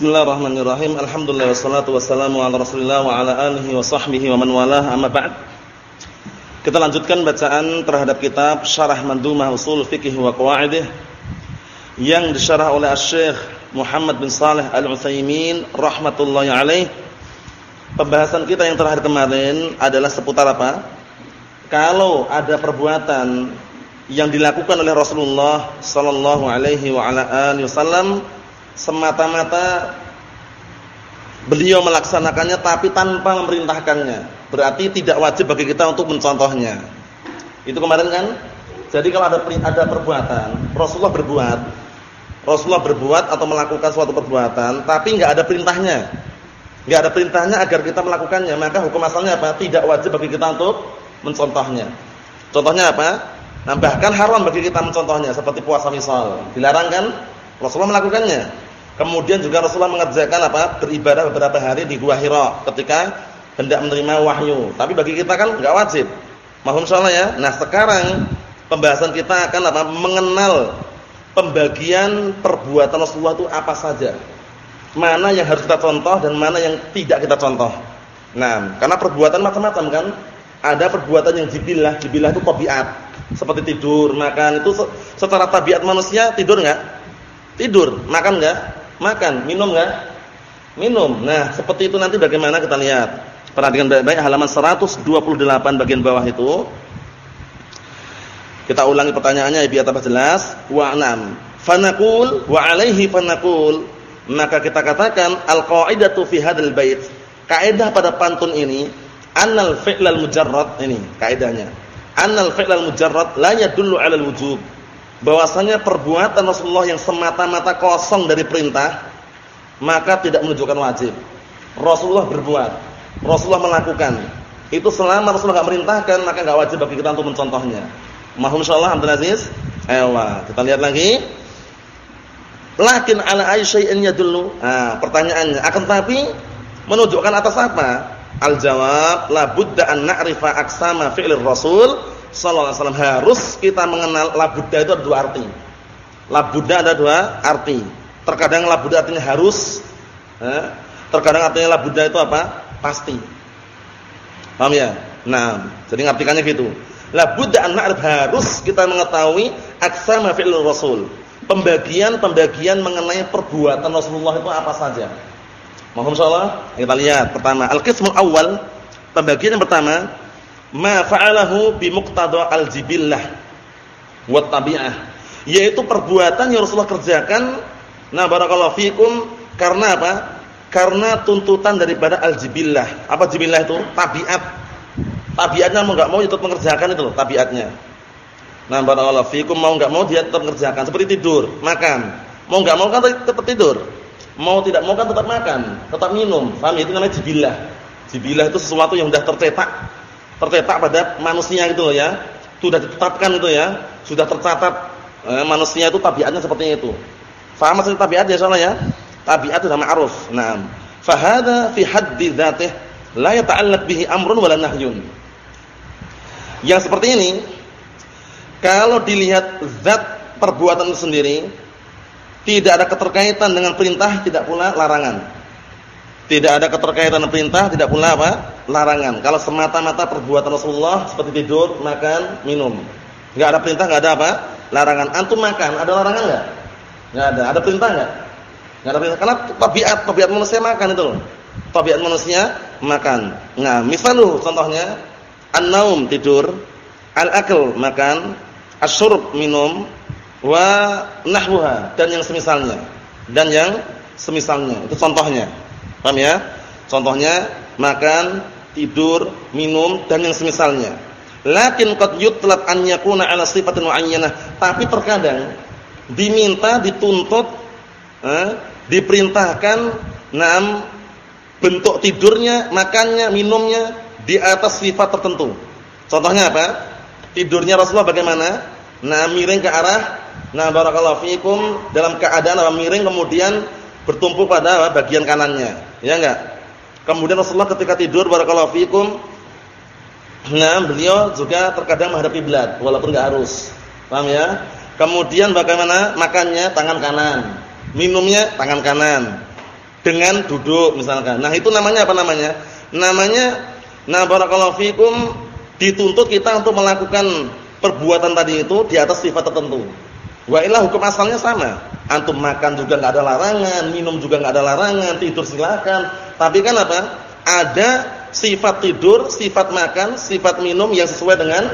Bismillahirrahmanirrahim. Alhamdulillah wassalatu wassalamu ala Rasulillah wa ala alihi wa sahbihi wa man walah. Amma ba'd. Kita lanjutkan bacaan terhadap kitab Syarah Mandumah Usul Fiqh wa Qawaidih yang disyarah oleh Asy-Syaikh Muhammad bin Shalih Al-Utsaimin rahmatullahi alaih. Pembahasan kita yang terakhir kemarin adalah seputar apa? Kalau ada perbuatan yang dilakukan oleh Rasulullah sallallahu alaihi wa ala alihi wasallam semata-mata beliau melaksanakannya tapi tanpa memerintahkannya. Berarti tidak wajib bagi kita untuk mencontohnya. Itu kemarin kan? Jadi kalau ada ada perbuatan, Rasulullah berbuat, Rasulullah berbuat atau melakukan suatu perbuatan tapi enggak ada perintahnya. Enggak ada perintahnya agar kita melakukannya, maka hukum asalnya apa? Tidak wajib bagi kita untuk mencontohnya. Contohnya apa? Nah, bahkan haram bagi kita mencontohnya seperti puasa misal. Dilarang kan? Rasulullah melakukannya. Kemudian juga Rasulullah mengerjakan apa? Beribadah beberapa hari di Gua Hira ketika hendak menerima wahyu. Tapi bagi kita kan enggak wajib. Mohon salah ya. Nah, sekarang pembahasan kita akan apa? Mengenal pembagian perbuatan Rasulullah itu apa saja. Mana yang harus kita contoh dan mana yang tidak kita contoh. Nah, karena perbuatan macam-macam kan. Ada perbuatan yang jibilah, jibilah itu tabiat. Seperti tidur, makan itu secara tabiat manusia tidur enggak? Tidur, makan enggak? Makan, minum enggak? Minum. Nah, seperti itu nanti bagaimana kita lihat. Perhatikan baik-baik halaman 128 bagian bawah itu. Kita ulangi pertanyaannya biar tambah jelas. Wa anam. Fanaqul wa alaihi fanaqul. Maka kita katakan al-qa'idatu fi hadzal bait. Kaidah pada pantun ini annal fi'lal mujarrad ini kaidahnya. Annal fi'lal mujarrad la yadullu 'alal wujub bahwasanya perbuatan Rasulullah yang semata-mata kosong dari perintah maka tidak menunjukkan wajib. Rasulullah berbuat, Rasulullah melakukan. Itu selama Rasulullah enggak merintahkan maka enggak wajib bagi kita untuk mencontohnya. Mahum insyaallah Abdul Aziz. Ayo kita lihat lagi. Lakin ala ayyin yadullu. Nah, pertanyaannya akan tapi menunjukkan atas apa? Al jawab la budda an na'rifa aqsama fi'lir rasul sallallahu alaihi wasallam harus kita mengenal labuda itu ada dua arti. Labuda ada dua arti. Terkadang labuda artinya harus, eh, terkadang artinya labuda itu apa? Pasti. Paham ya? Nah, jadi ngartikannya gitu. Labuda an harus kita mengetahui aksama fi'il rasul. Pembagian-pembagian mengenai perbuatan Rasulullah itu apa saja. Mohon insyaallah kita lihat pertama al-qismul awal pembagian yang pertama ma fa'alahu bi muqtada al-jibillah wa tabi'ah. Yaitu perbuatan yang Rasulullah kerjakan nah barakallahu fikum karena apa? Karena tuntutan daripada al-jibillah. Apa jibillah itu? Tabiat. Tabiatnya mau enggak mau tetap mengerjakan itu loh tabiatnya. Nah barakallahu fikum mau enggak mau dia tetap mengerjakan. Seperti tidur makan. Mau enggak mau kan tetap tidur. Mau tidak mau kan tetap makan tetap minum. Paham? Ya? itu namanya jibillah. Jibillah itu sesuatu yang sudah tercetak tercetak pada manusia itu loh ya. Sudah ditetapkan itu ya, sudah tercatat eh, manusia itu tabiatnya seperti itu. Faham maksud tabiat ya soalnya ya? Tabiat sudah ma'ruf. Naam. Fa hadza fi haddi dzatih la yata'allaq bihi amrun wala nahyun. Yang seperti ini kalau dilihat zat perbuatan itu sendiri tidak ada keterkaitan dengan perintah, tidak pula larangan. Tidak ada keterkaitan perintah, tidak pula apa? larangan. Kalau semata-mata perbuatan Rasulullah seperti tidur, makan, minum. Enggak ada perintah, enggak ada apa? Larangan. Antum makan, ada larangan enggak? Enggak ada. Ada perintah enggak? Enggak ada perintah. Karena tabiat tabiat manusia makan itu loh. Tabiat manusia makan. Nah, misalu contohnya an-naum tidur, al-akl makan, asyurb minum, wa nahwuha dan yang semisalnya. Dan yang semisalnya. Itu contohnya. Paham ya? Contohnya makan, tidur, minum dan yang semisalnya. Lakin qad yutlab an yakuna ala sifatin muayyanah. Tapi terkadang diminta, dituntut, eh, diperintahkan enam bentuk tidurnya, makannya, minumnya di atas sifat tertentu. Contohnya apa? Tidurnya Rasulullah bagaimana? Nah, miring ke arah nah barakallahu fikum dalam keadaan apa miring kemudian bertumpu pada bagian kanannya. Ya enggak? Kemudian Rasulullah ketika tidur barakallahu fikum nah beliau juga terkadang menghadap kiblat walaupun enggak harus. Paham ya? Kemudian bagaimana makannya tangan kanan, minumnya tangan kanan. dengan duduk misalkan. Nah, itu namanya apa namanya? Namanya nah barakallahu fikum dituntut kita untuk melakukan perbuatan tadi itu di atas sifat tertentu. Wa ilah hukum asalnya sama. Antum makan juga nggak ada larangan, minum juga nggak ada larangan, tidur silakan. Tapi kan apa? Ada sifat tidur, sifat makan, sifat minum yang sesuai dengan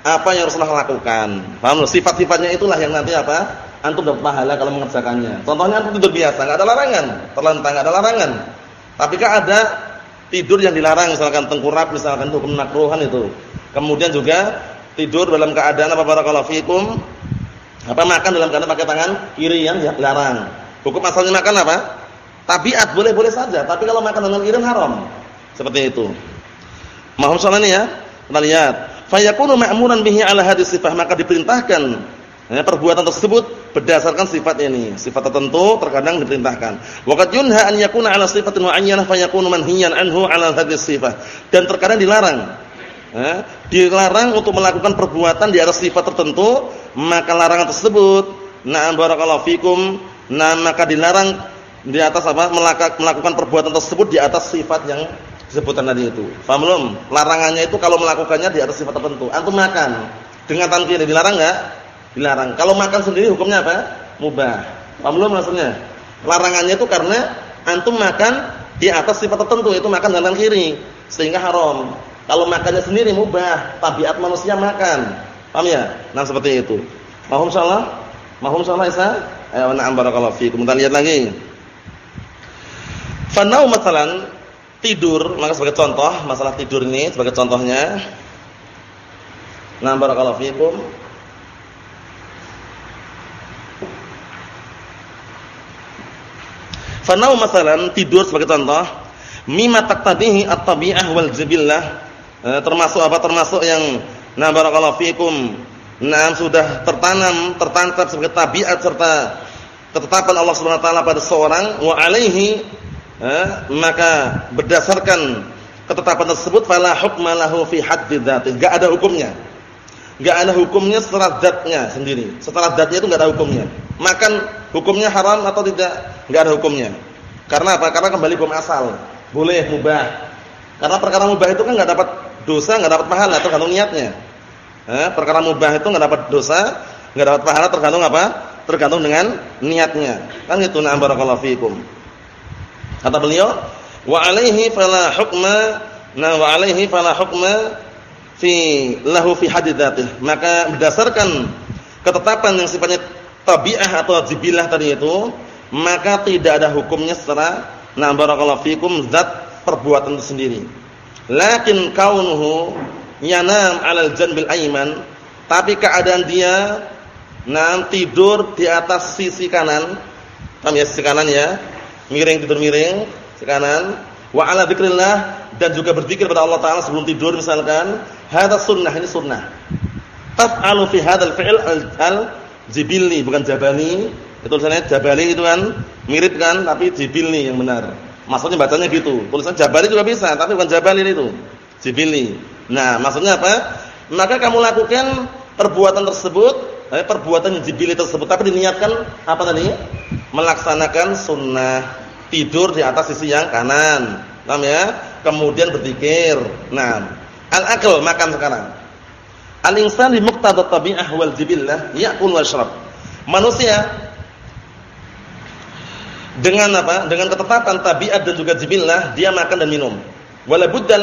apa yang Rasulullah lakukan. Paham Sifat-sifatnya itulah yang nanti apa? Antum dapat pahala kalau mengerjakannya. Contohnya antum tidur biasa, nggak ada larangan, terlentang nggak ada larangan. Tapi kan ada tidur yang dilarang, misalkan tengkurap, misalkan hukum makruhan itu. Kemudian juga tidur dalam keadaan apa barakallahu fikum apa makan dalam keadaan pakai tangan kiri yang dilarang. Hukum asalnya makan apa? Tabiat boleh-boleh saja, tapi kalau makan dengan kiri haram. Seperti itu. Mohon soal ini ya. Kita lihat. Fayakunu ma'muran bihi ala hadis sifah, maka diperintahkan ya, perbuatan tersebut berdasarkan sifat ini. Sifat tertentu terkadang diperintahkan. Waqad yunha an yakuna ala sifatin muayyanah fayakunu manhiyan anhu ala hadis sifah. Dan terkadang dilarang dilarang untuk melakukan perbuatan di atas sifat tertentu maka larangan tersebut na'am barakallahu fikum nah maka dilarang di atas apa melakukan perbuatan tersebut di atas sifat yang disebutkan tadi itu. Paham belum? Larangannya itu kalau melakukannya di atas sifat tertentu. Antum makan dengan kiri dilarang enggak? Dilarang. Kalau makan sendiri hukumnya apa? Mubah. Paham belum maksudnya? Larangannya itu karena antum makan di atas sifat tertentu itu makan dengan kiri sehingga haram. Kalau makannya sendiri mubah, tabiat manusia makan. Paham ya? Nah seperti itu. Mahum salah? Mahum salah Isa? Ayo na'am barakallahu fiikum. Kita lihat lagi. Fanau masalan tidur, maka sebagai contoh masalah tidur ini sebagai contohnya. Na'am barakallahu fiikum. Fanau masalan tidur sebagai contoh mimma taqtadihi at-tabi'ah wal jibillah eh, termasuk apa termasuk yang Nah, barakallahu fikum. Nah, sudah tertanam, tertancap sebagai tabiat serta ketetapan Allah Subhanahu wa taala pada seorang wa alaihi eh, maka berdasarkan ketetapan tersebut fala hukma lahu fi haddi dzati. Enggak ada hukumnya. Enggak ada hukumnya setelah zatnya sendiri. Setelah zatnya itu enggak ada hukumnya. Makan hukumnya haram atau tidak? Enggak ada hukumnya. Karena apa? Karena kembali hukum asal. Boleh mubah. Karena perkara mubah itu kan enggak dapat dosa, enggak dapat pahala tergantung niatnya. Eh, perkara mubah itu enggak dapat dosa, enggak dapat pahala tergantung apa? Tergantung dengan niatnya. Kan itu na barakallahu fikum. Kata beliau, wa alaihi fala hukma na wa alaihi fala hukma fi lahu fi hadithatih. Maka berdasarkan ketetapan yang sifatnya tabi'ah atau jibilah tadi itu, maka tidak ada hukumnya secara na barakallahu fikum zat perbuatan itu sendiri. Lakin kaunuhu yanam 'alal janbil ayman, tapi keadaan dia nam tidur di atas sisi kanan. Paham ya sisi kanan ya? Miring tidur miring, sisi kanan. Wa 'ala dzikrillah dan juga berzikir pada Allah taala sebelum tidur misalkan. Hadza sunnah ini sunnah. Taf'alu fi hadzal fi'l al-jibilli bukan jabali. Itu tulisannya jabali itu kan mirip kan tapi jibilli yang benar. Maksudnya bacanya gitu. Tulisan jabali juga bisa tapi bukan jabali itu. Jibilli. Nah, maksudnya apa? Maka kamu lakukan perbuatan tersebut, eh, perbuatan jibili tersebut, tapi diniatkan apa tadi? Melaksanakan sunnah tidur di atas sisi yang kanan. Paham ya? Kemudian berzikir. Nah, al-akal makan sekarang. Al-insan bi muqtada tabi'ah wal jibillah ya'kul wa yashrab. Manusia dengan apa? Dengan ketetapan tabiat dan juga jibillah, dia makan dan minum. Wala budda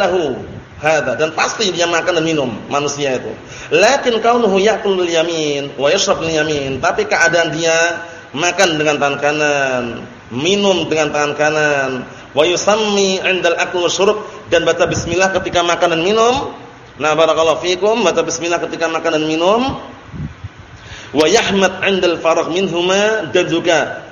hada dan pasti dia makan dan minum manusia itu. Lakin kaunuhu ya'kulul yamin wa yashrabul yamin, tapi keadaan dia makan dengan tangan kanan, minum dengan tangan kanan, wa yusammi 'indal akli dan baca bismillah ketika makan dan minum. Nah, barakallahu fikum, baca bismillah ketika makan dan minum. Wa yahmad 'indal faragh minhuma dan juga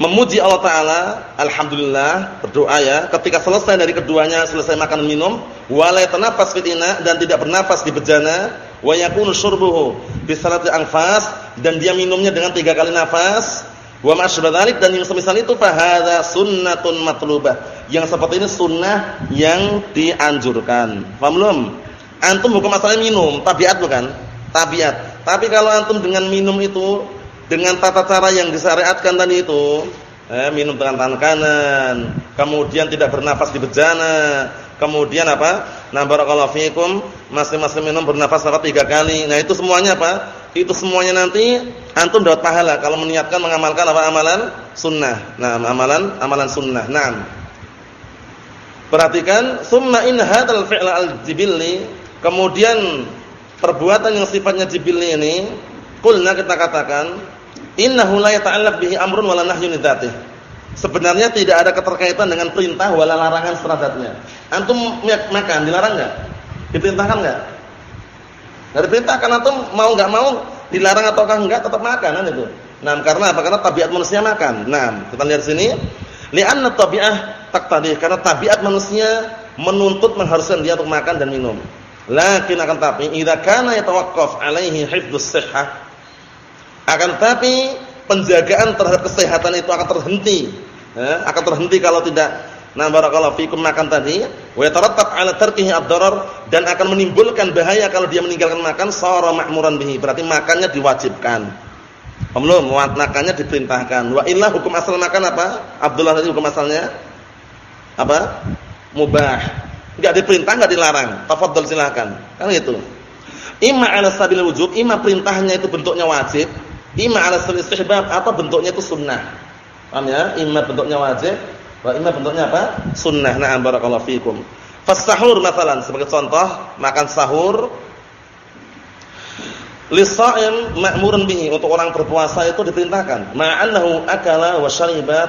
memuji Allah Taala, alhamdulillah berdoa ya. Ketika selesai dari keduanya, selesai makan minum, wala yatanafas fitina dan tidak bernafas di bejana, wa yakunu salati anfas dan dia minumnya dengan tiga kali nafas. Wa ma'asyabadzalik dan yang semisal itu fahadha sunnatun matlubah. Yang seperti ini sunnah yang dianjurkan. Paham belum? Antum hukum asalnya minum, tabiat bukan? Tabiat. Tapi kalau antum dengan minum itu dengan tata cara yang disyariatkan tadi itu, eh, minum dengan tangan kanan, kemudian tidak bernafas di bejana, kemudian apa? Nah, barakallahu fikum, masing-masing minum bernafas apa tiga kali. Nah, itu semuanya apa? Itu semuanya nanti antum dapat pahala kalau meniatkan mengamalkan apa amalan sunnah. Nah, amalan amalan sunnah. Naam. Perhatikan, summa in hadzal fi'la al-jibilli, kemudian perbuatan yang sifatnya jibilli ini, qulna kita katakan innahu la yata'allaq bihi amrun wala nahyun. Sebenarnya tidak ada keterkaitan dengan perintah wala larangan seradatnya. Antum makan dilarang enggak? Diperintahkan enggak? Perintah kan antum mau enggak mau dilarang ataukah enggak tetap makan kan itu. Nah, karena apa? Karena tabiat manusia makan. Nah, kita lihat sini. Li'anna tabi'ah taqtadi karena tabiat manusia menuntut mengharuskan dia untuk makan dan minum. Lakin akan tapi idza kana yatawaqqaf alaihi hifdzus sihhah akan tapi penjagaan terhadap kesehatan itu akan terhenti. Ya, akan terhenti kalau tidak Nah barakallahu fikum makan tadi wa yatarattab 'ala tarkihi ad-darar dan akan menimbulkan bahaya kalau dia meninggalkan makan sara ma'muran bihi. Berarti makannya diwajibkan. Belum, makannya diperintahkan. Wa illa hukum asal makan apa? Abdullah tadi hukum asalnya apa? Mubah. Enggak diperintah, enggak dilarang. Tafadhol silakan. Kan gitu. Imma 'ala sabil wujub, imma perintahnya itu bentuknya wajib, Ima ala sunnah istihbab atau bentuknya itu sunnah. Paham ya? Ima bentuknya wajib, wa ima bentuknya apa? Sunnah. Na'am barakallahu fikum. Fas-sahur masalan sebagai contoh, makan sahur lisa'im ma'murun bihi untuk orang berpuasa itu diperintahkan ma'annahu akala wa syariba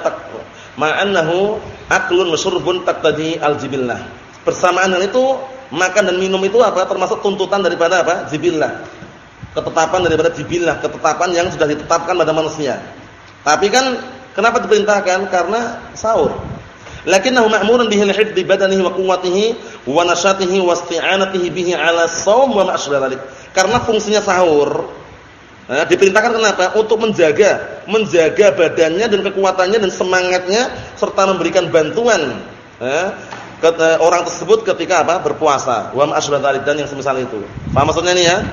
ma'annahu aklun wa syurbun taqtadi al-jibillah bersamaan dengan itu makan dan minum itu apa termasuk tuntutan daripada apa jibillah ketetapan daripada jibillah, ketetapan yang sudah ditetapkan pada manusia. Tapi kan kenapa diperintahkan? Karena sahur. Lakinnahu ma'murun bihi li badanihi wa quwwatihi wa nasyatihi wa isti'anatihi bihi 'ala shaum wa ma Karena fungsinya sahur nah, diperintahkan kenapa? Untuk menjaga, menjaga badannya dan kekuatannya dan semangatnya serta memberikan bantuan nah, ke orang tersebut ketika apa? berpuasa. Wa ma dan yang semisal itu. Paham maksudnya ini ya?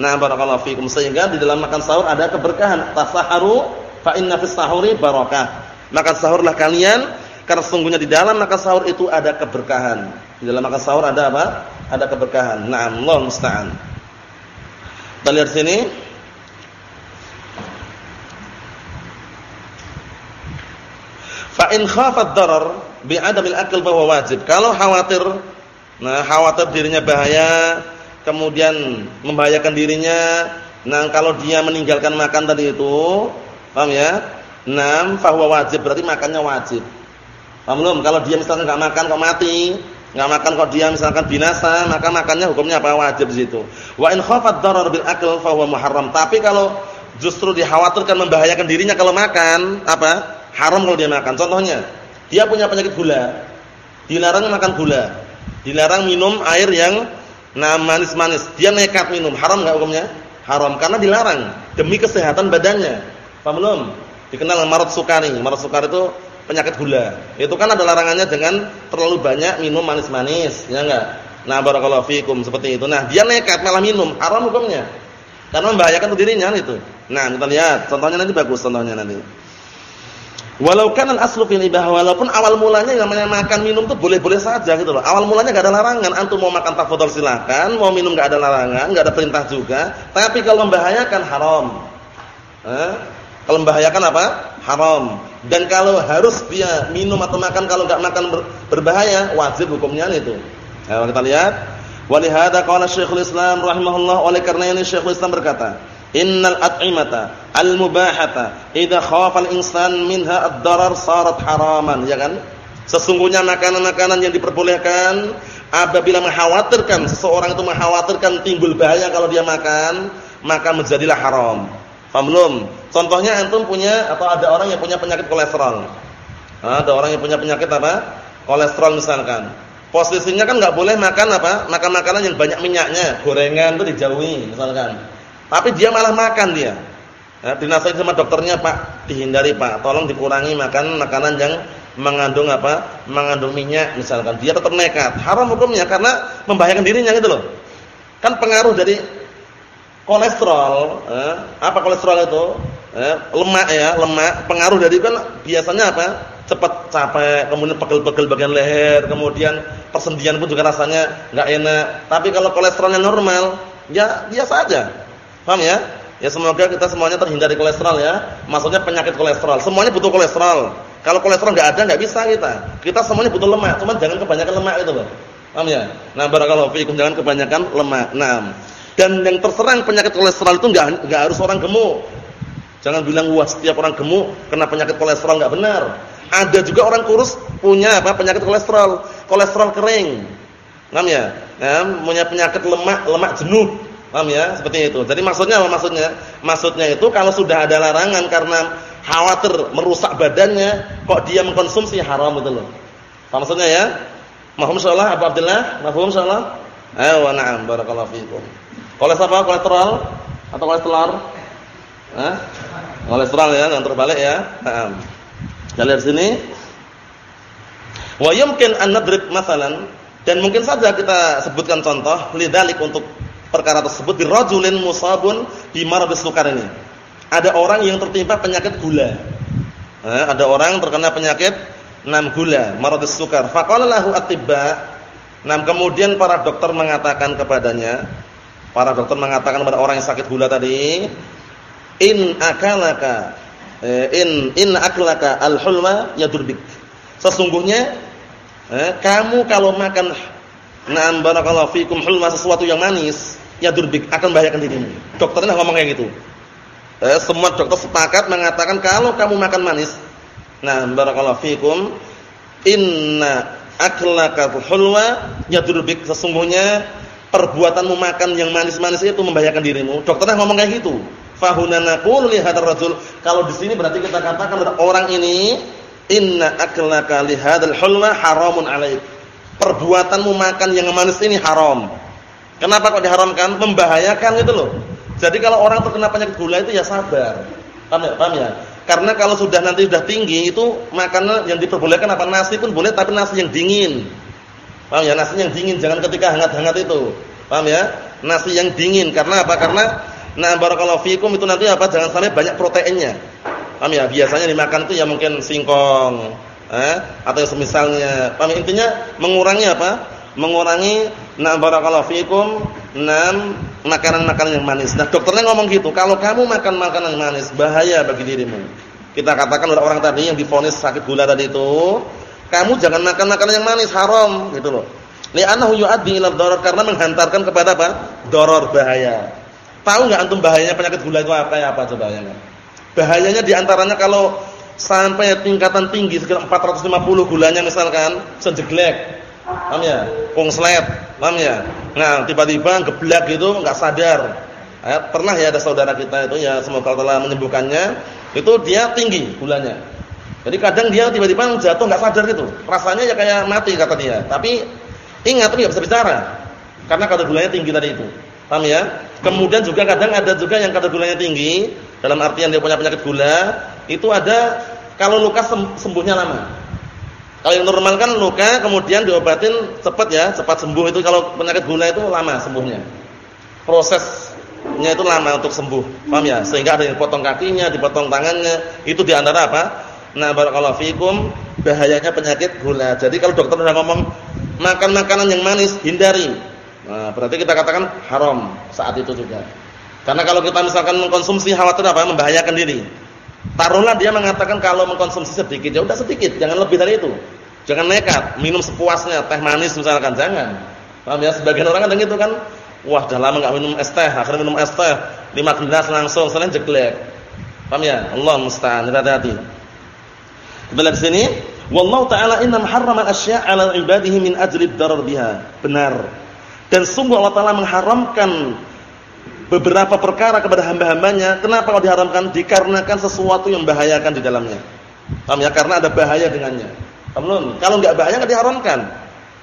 Nah, barakallahu fikum sehingga di dalam makan sahur ada keberkahan. Tasaharu fa inna fis sahuri barakah. Makan sahurlah kalian karena sesungguhnya di dalam makan sahur itu ada keberkahan. Di dalam makan sahur ada apa? Ada keberkahan. Naam, Allah musta'an. Kita lihat sini. Fa in khafat darar bi adamil akl bahwa wajib. Kalau khawatir nah khawatir dirinya bahaya kemudian membahayakan dirinya. Nah, kalau dia meninggalkan makan tadi itu, paham ya? Nam fahuwa wajib, berarti makannya wajib. Paham belum? Kalau dia misalkan enggak makan kok mati, enggak makan kok dia misalkan binasa, maka makannya hukumnya apa? Wajib di situ. Wa in khafat darar bil akl fahuwa muharram. Tapi kalau justru dikhawatirkan membahayakan dirinya kalau makan, apa? Haram kalau dia makan. Contohnya, dia punya penyakit gula. Dilarang makan gula. Dilarang minum air yang Nah, manis-manis. Dia nekat minum. Haram enggak hukumnya? Haram karena dilarang demi kesehatan badannya. Paham belum? Dikenal marad sukari. Marad sukari itu penyakit gula. Itu kan ada larangannya dengan terlalu banyak minum manis-manis, ya enggak? Nah, barakallahu fikum seperti itu. Nah, dia nekat malah minum. Haram hukumnya. Karena membahayakan dirinya itu. Nah, kita lihat contohnya nanti bagus contohnya nanti. Walau kan aslu fil ibah walaupun awal mulanya yang namanya makan minum tuh boleh-boleh saja gitu loh. Awal mulanya enggak ada larangan, antum mau makan tafadhol silakan, mau minum enggak ada larangan, enggak ada perintah juga. Tapi kalau membahayakan haram. Eh? Kalau membahayakan apa? Haram. Dan kalau harus dia minum atau makan kalau enggak makan ber berbahaya, wajib hukumnya itu. Nah, kita lihat. Walihada qala Syekhul Islam rahimahullah oleh karena ini Syekhul Islam berkata, Innal at'imata al-mubahata idza khafa al-insan minha ad-darar sarat haraman, ya kan? Sesungguhnya makanan-makanan yang diperbolehkan apabila mengkhawatirkan seseorang itu mengkhawatirkan timbul bahaya kalau dia makan, maka menjadilah haram. Paham belum? Contohnya antum punya atau ada orang yang punya penyakit kolesterol. Ada orang yang punya penyakit apa? Kolesterol misalkan. Posisinya kan nggak boleh makan apa? Makan makanan yang banyak minyaknya, gorengan itu dijauhi misalkan. Tapi dia malah makan dia. Ya, dinasihati sama dokternya, Pak, dihindari, Pak. Tolong dikurangi makan makanan yang mengandung apa? Mengandung minyak misalkan. Dia tetap nekat. Haram hukumnya karena membahayakan dirinya gitu loh. Kan pengaruh dari kolesterol, eh, apa kolesterol itu? eh, lemak ya, lemak. Pengaruh dari kan biasanya apa? Cepat capek, kemudian pegel-pegel bagian leher, kemudian persendian pun juga rasanya nggak enak. Tapi kalau kolesterolnya normal, ya biasa aja. Paham ya? Ya semoga kita semuanya terhindar dari kolesterol ya. Maksudnya penyakit kolesterol. Semuanya butuh kolesterol. Kalau kolesterol nggak ada nggak bisa kita. Kita semuanya butuh lemak, cuma jangan kebanyakan lemak itu, Pak. Paham ya? Nah, barakallahu fiikum jangan kebanyakan lemak. Nah, dan yang terserang penyakit kolesterol itu nggak nggak harus orang gemuk. Jangan bilang wah setiap orang gemuk kena penyakit kolesterol nggak benar. Ada juga orang kurus punya apa penyakit kolesterol, kolesterol kering. Paham ya? Ya, punya penyakit lemak, lemak jenuh. Paham ya? Seperti itu. Jadi maksudnya apa maksudnya? Maksudnya itu kalau sudah ada larangan karena khawatir merusak badannya, kok dia mengkonsumsi haram itu loh. Apa maksudnya ya? Mahum insyaallah Abu Abdullah, mahum insyaallah. Ayo na'am barakallahu fiikum. Kolesterol apa? Kolesterol atau kolesterol? Hah? Kolesterol ya, jangan terbalik ya. Kita lihat sini. Wa yumkin an nadrib masalan dan mungkin saja kita sebutkan contoh lidzalik untuk perkara tersebut di rajulin musabun bi maradis sukar ini. Ada orang yang tertimpa penyakit gula. Nah, ada orang terkena penyakit enam gula, maradis sukar. Faqala lahu atibba. Nah, kemudian para dokter mengatakan kepadanya, para dokter mengatakan kepada orang yang sakit gula tadi, in akalaka eh, in in aklaka al-hulma yadurbik. Sesungguhnya eh, kamu kalau makan na'am barakallahu fikum hulma sesuatu yang manis, yadurbik akan membahayakan dirimu. Dokternya ngomong kayak gitu. Eh, semua dokter sepakat mengatakan kalau kamu makan manis, nah barakallahu fikum inna aklaka hulma yadurbik sesungguhnya perbuatanmu makan yang manis-manis itu membahayakan dirimu. Dokternya ngomong kayak gitu. Fahuna naqulu li hadzal rajul. Kalau di sini berarti kita katakan orang ini inna aklaka li hadzal hulma haramun alaik. Perbuatanmu makan yang manis ini haram. Kenapa kok diharamkan? Membahayakan gitu loh. Jadi kalau orang terkena penyakit gula itu ya sabar. Paham ya? Paham ya? Karena kalau sudah nanti sudah tinggi itu makanan yang diperbolehkan apa nasi pun boleh tapi nasi yang dingin. Paham ya? Nasi yang dingin jangan ketika hangat-hangat itu. Paham ya? Nasi yang dingin karena apa? Karena Nah, barakallahu fikum itu nanti apa? Jangan sampai banyak proteinnya. Paham ya? Biasanya dimakan itu ya mungkin singkong, eh, atau semisalnya. Paham ya? intinya mengurangi apa? Mengurangi nah barakallahu fikum enam makanan-makanan yang manis. Nah, dokternya ngomong gitu, kalau kamu makan makanan manis bahaya bagi dirimu. Kita katakan oleh orang tadi yang difonis sakit gula tadi itu, kamu jangan makan makanan yang manis, haram gitu loh. Li'annahu yu'addi ila dharar karena menghantarkan kepada apa? Doror bahaya. Tahu nggak antum bahayanya penyakit gula itu apa ya apa coba ya? Bahayanya di antaranya kalau sampai tingkatan tinggi sekitar 450 gulanya misalkan sejeglek. Paham ya? Kongslet, paham ya? Nah, tiba-tiba geblak gitu nggak sadar. Eh, pernah ya ada saudara kita itu ya semoga Allah menyembuhkannya, itu dia tinggi gulanya. Jadi kadang dia tiba-tiba jatuh nggak sadar gitu. Rasanya ya kayak mati kata dia. Tapi ingat tapi nggak bisa bicara. Karena kadar gulanya tinggi tadi itu. Paham ya? Kemudian juga kadang ada juga yang kadar gulanya tinggi, dalam artian dia punya penyakit gula, itu ada kalau luka sembuhnya lama. Kalau yang normal kan luka kemudian diobatin cepat ya, cepat sembuh itu kalau penyakit gula itu lama sembuhnya. Prosesnya itu lama untuk sembuh. Paham ya? Sehingga ada yang potong kakinya, dipotong tangannya, itu di antara apa? Nah, barakallahu fikum bahayanya penyakit gula. Jadi kalau dokter sudah ngomong makan makanan yang manis, hindari Nah, berarti kita katakan haram saat itu juga. Karena kalau kita misalkan mengkonsumsi khawatir apa? Membahayakan diri. Taruhlah dia mengatakan kalau mengkonsumsi sedikit, ya udah sedikit, jangan lebih dari itu. Jangan nekat, minum sepuasnya, teh manis misalkan, jangan. Paham ya? Sebagian orang kadang itu kan, wah, dah lama enggak minum es teh, akhirnya minum es teh 5 gelas langsung, selain jeglek. Paham ya? Allah musta'an, hati-hati. Kita lihat sini, wallahu ta'ala inna harrama asya' 'ala ibadihi min ajli darar biha. Benar. Dan sungguh Allah Taala mengharamkan beberapa perkara kepada hamba-hambanya. Kenapa kalau diharamkan? Dikarenakan sesuatu yang membahayakan di dalamnya. Paham ya? Karena ada bahaya dengannya. Paham Kalau enggak bahaya enggak diharamkan.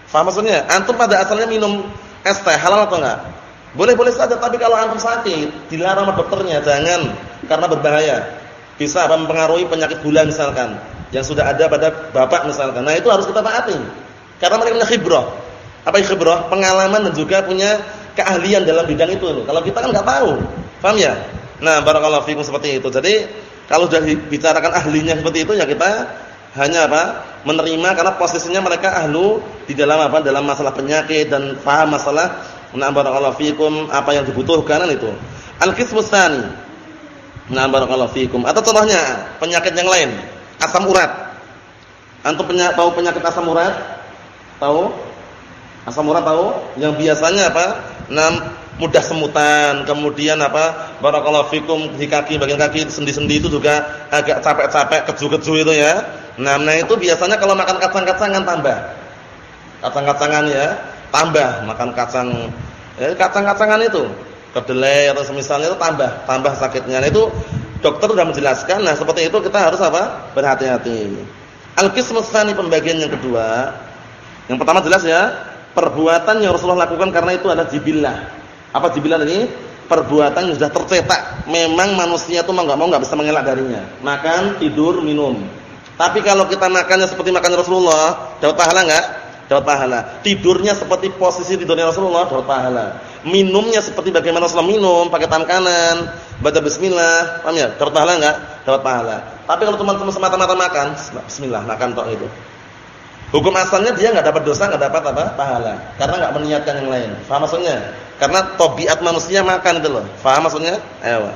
Paham maksudnya? Antum pada asalnya minum es teh halal atau enggak? Boleh-boleh saja, tapi kalau antum sakit, dilarang sama dokternya, jangan karena berbahaya. Bisa apa mempengaruhi penyakit gula misalkan yang sudah ada pada bapak misalkan. Nah, itu harus kita taati. Karena mereka punya khibrah. Apa khibrah? Pengalaman dan juga punya keahlian dalam bidang itu loh. Kalau kita kan nggak tahu. Paham ya? Nah, barakallahu fikum seperti itu. Jadi, kalau sudah dibicarakan ahlinya seperti itu ya kita hanya apa? menerima karena posisinya mereka ahlu di dalam apa? dalam masalah penyakit dan paham masalah nah barakallahu fikum apa yang dibutuhkan itu. Al-qismus tsani. Nah, barakallahu fikum. Atau contohnya penyakit yang lain, asam urat. Antum punya tahu penyakit asam urat? Tahu? Asam urat tahu? Yang biasanya apa? Nah, mudah semutan, kemudian apa? Barakallahu fikum di kaki bagian kaki sendi-sendi itu juga agak capek-capek, keju-keju itu ya. Nah, nah itu biasanya kalau makan kacang-kacangan tambah. Kacang-kacangan ya, tambah makan kacang ya, kacang-kacangan itu. Kedelai atau semisalnya itu tambah, tambah sakitnya. Nah, itu dokter sudah menjelaskan. Nah, seperti itu kita harus apa? Berhati-hati. Al-qismus pembagian yang kedua. Yang pertama jelas ya, perbuatan yang Rasulullah lakukan karena itu adalah jibillah apa dibilang ini? Perbuatan yang sudah tercetak. Memang manusia itu mau enggak mau enggak bisa mengelak darinya. Makan, tidur, minum. Tapi kalau kita makannya seperti makan Rasulullah, dapat pahala enggak? Dapat pahala. Tidurnya seperti posisi tidurnya Rasulullah, dapat pahala. Minumnya seperti bagaimana Rasulullah minum, pakai tangan kanan, baca bismillah, paham ya? Dapat pahala enggak? Dapat pahala. Tapi kalau teman-teman semata-mata makan, bismillah, makan tok itu. Hukum asalnya dia enggak dapat dosa, enggak dapat apa? Pahala. Karena enggak meniatkan yang lain. Faham maksudnya? Karena tobiat manusia makan itu loh. Faham maksudnya? Ayo.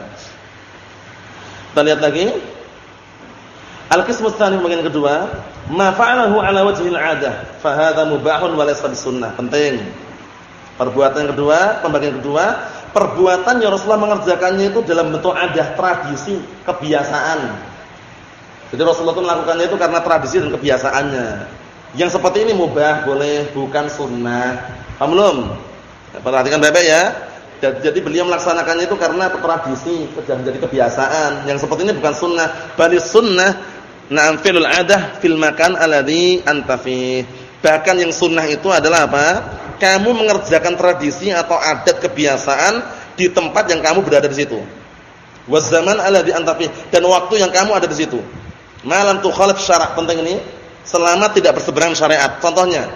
Kita lihat lagi. Al-qismu tsani bagian kedua, ma fa'alahu 'ala wajhil 'adah, fa hadza mubahun wa laysa sunnah. Penting. Perbuatan yang kedua, pembagian kedua, perbuatan yang Rasulullah mengerjakannya itu dalam bentuk adah, tradisi, kebiasaan. Jadi Rasulullah itu melakukannya itu karena tradisi dan kebiasaannya. Yang seperti ini mubah, boleh, bukan sunnah. Paham belum? Perhatikan baik-baik ya. Jadi beliau melaksanakannya itu karena tradisi, sudah menjadi kebiasaan. Yang seperti ini bukan sunnah, bali sunnah na'am filul adah fil makan alladhi anta fi. Bahkan yang sunnah itu adalah apa? Kamu mengerjakan tradisi atau adat kebiasaan di tempat yang kamu berada di situ. Wa zaman alladhi anta fi dan waktu yang kamu ada di situ. Malam tukhalif syarak penting ini selama tidak berseberangan syariat. Contohnya,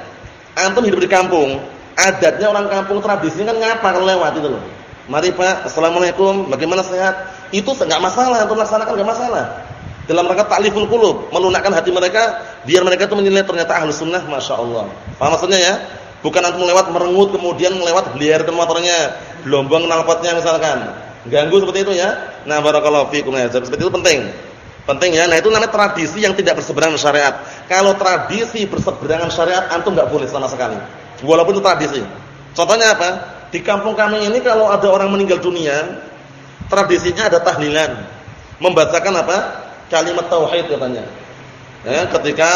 antum hidup di kampung, adatnya orang kampung tradisinya kan ngapa kalau lewat itu loh. Mari Pak, Assalamualaikum, bagaimana sehat? Itu enggak masalah untuk melaksanakan enggak masalah. Dalam rangka ta'liful qulub, melunakkan hati mereka biar mereka itu menilai ternyata ahlus sunnah, Masya Allah. Paham maksudnya ya? Bukan antum lewat merengut kemudian lewat blier motornya, gelombang knalpotnya misalkan. Ganggu seperti itu ya. Nah, barakallahu fiikum ya. Seperti itu penting. Penting ya. Nah, itu namanya tradisi yang tidak berseberangan syariat. Kalau tradisi berseberangan syariat antum enggak boleh sama sekali. Walaupun itu tradisi. Contohnya apa? Di kampung kami ini kalau ada orang meninggal dunia, tradisinya ada tahlilan. Membacakan apa? Kalimat tauhid katanya. Ya, ketika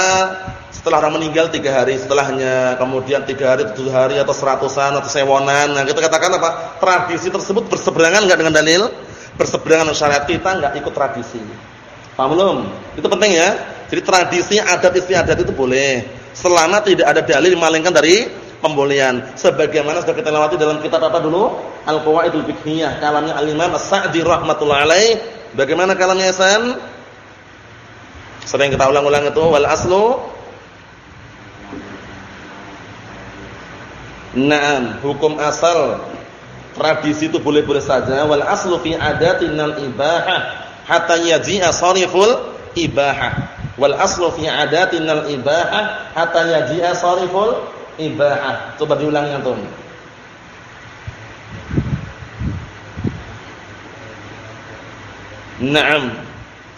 setelah orang meninggal tiga hari setelahnya, kemudian tiga hari, tujuh hari atau seratusan atau sewonan, nah kita katakan apa? Tradisi tersebut berseberangan enggak dengan dalil? Berseberangan dengan syariat kita enggak ikut tradisi. Paham belum? Itu penting ya. Jadi tradisi adat istiadat itu boleh selama tidak ada dalil malingkan dari pembolehan. Sebagaimana sudah kita lewati dalam kitab apa dulu? Al-Qawaidul Fiqhiyah, kalamnya Al-Imam As-Sa'di rahimatullah alaih. Bagaimana kalamnya Hasan? Sering kita ulang-ulang itu wal aslu Naam, hukum asal tradisi itu boleh-boleh saja wal aslu fi adatinal ibahah hatta yaji'a sariful ibahah. Wal aslu fi adatinal ibahah hatta yaji'a sariful ibahah. Coba diulang antum. Naam.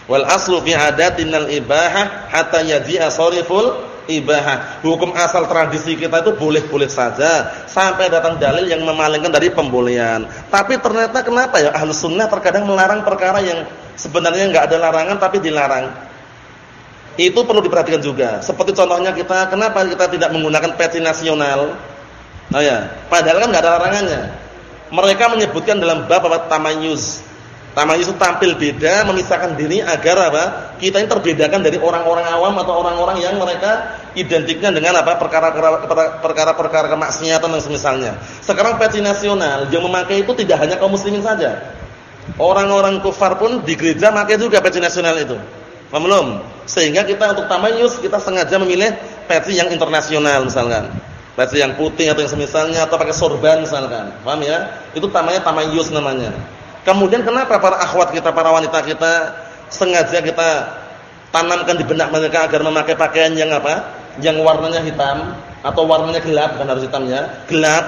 Wal aslu fi adatinal ibahah hatta yaji'a sariful ibahah. Hukum asal tradisi kita itu boleh-boleh saja sampai datang dalil yang memalingkan dari pembolehan. Tapi ternyata kenapa ya Ahlus Sunnah terkadang melarang perkara yang sebenarnya enggak ada larangan tapi dilarang. Itu perlu diperhatikan juga. Seperti contohnya kita, kenapa kita tidak menggunakan peci nasional? Nah ya, padahal kan nggak ada larangannya. Mereka menyebutkan dalam bab apa tamayuz. Tamayuz itu tampil beda, memisahkan diri agar apa? Kita ini terbedakan dari orang-orang awam atau orang-orang yang mereka identiknya dengan apa? perkara-perkara kemaksiatan dan semisalnya. Sekarang peci nasional yang memakai itu tidak hanya kaum muslimin saja. Orang-orang kufar pun di gereja memakai juga peci nasional itu. Paham? Sehingga kita untuk tamayus kita sengaja memilih peci yang internasional misalkan. Peci yang putih atau yang semisalnya atau pakai sorban misalkan. Paham ya? Itu namanya tamayus namanya. Kemudian kenapa para akhwat kita, para wanita kita sengaja kita tanamkan di benak mereka agar memakai pakaian yang apa? Yang warnanya hitam atau warnanya gelap, bukan harus hitamnya, gelap,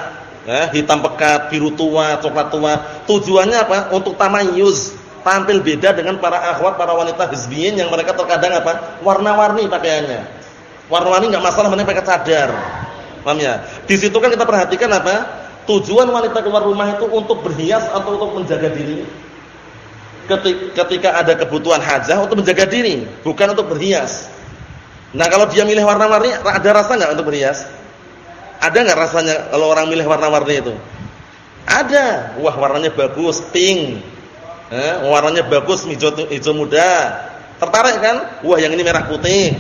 ya, hitam pekat, biru tua, coklat tua. Tujuannya apa? Untuk tamayuz, tampil beda dengan para akhwat, para wanita hizbiyin yang mereka terkadang apa? Warna-warni pakaiannya. Warna-warni enggak masalah mereka pakai cadar. Paham ya? Di situ kan kita perhatikan apa? Tujuan wanita keluar rumah itu untuk berhias atau untuk menjaga diri? Ketika ada kebutuhan hajah untuk menjaga diri, bukan untuk berhias. Nah, kalau dia milih warna-warni, ada rasa nggak untuk berhias? Ada nggak rasanya kalau orang milih warna-warni itu? Ada. Wah, warnanya bagus, pink. Eh, warnanya bagus, hijau, hijau muda. Tertarik kan? Wah, yang ini merah putih.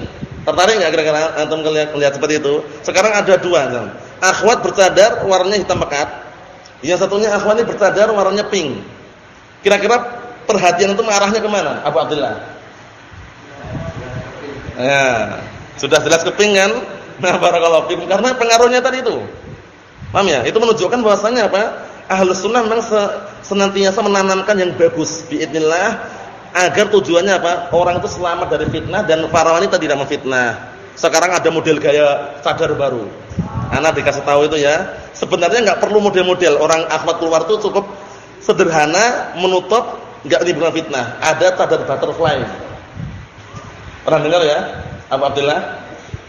Tertarik nggak kira-kira antum lihat, lihat seperti itu? Sekarang ada dua? Akhwat bercadar warnanya hitam pekat. Yang satunya akhwat ini bercadar warnanya pink. Kira-kira perhatian itu mengarahnya ke mana? Abu Abdullah. Ya, sudah jelas ke pink kan? Nah, barakallahu karena pengaruhnya tadi itu. Paham ya? Itu menunjukkan bahwasanya apa? Ahlus sunnah memang senantiasa menanamkan yang bagus biidznillah agar tujuannya apa? Orang itu selamat dari fitnah dan para wanita tidak memfitnah. Sekarang ada model gaya cadar baru. Anak dikasih tahu itu ya. Sebenarnya nggak perlu model-model. Orang akhwat keluar itu cukup sederhana, menutup, nggak menimbulkan fitnah. Ada cadar butterfly. Pernah dengar ya? Abu Abdullah?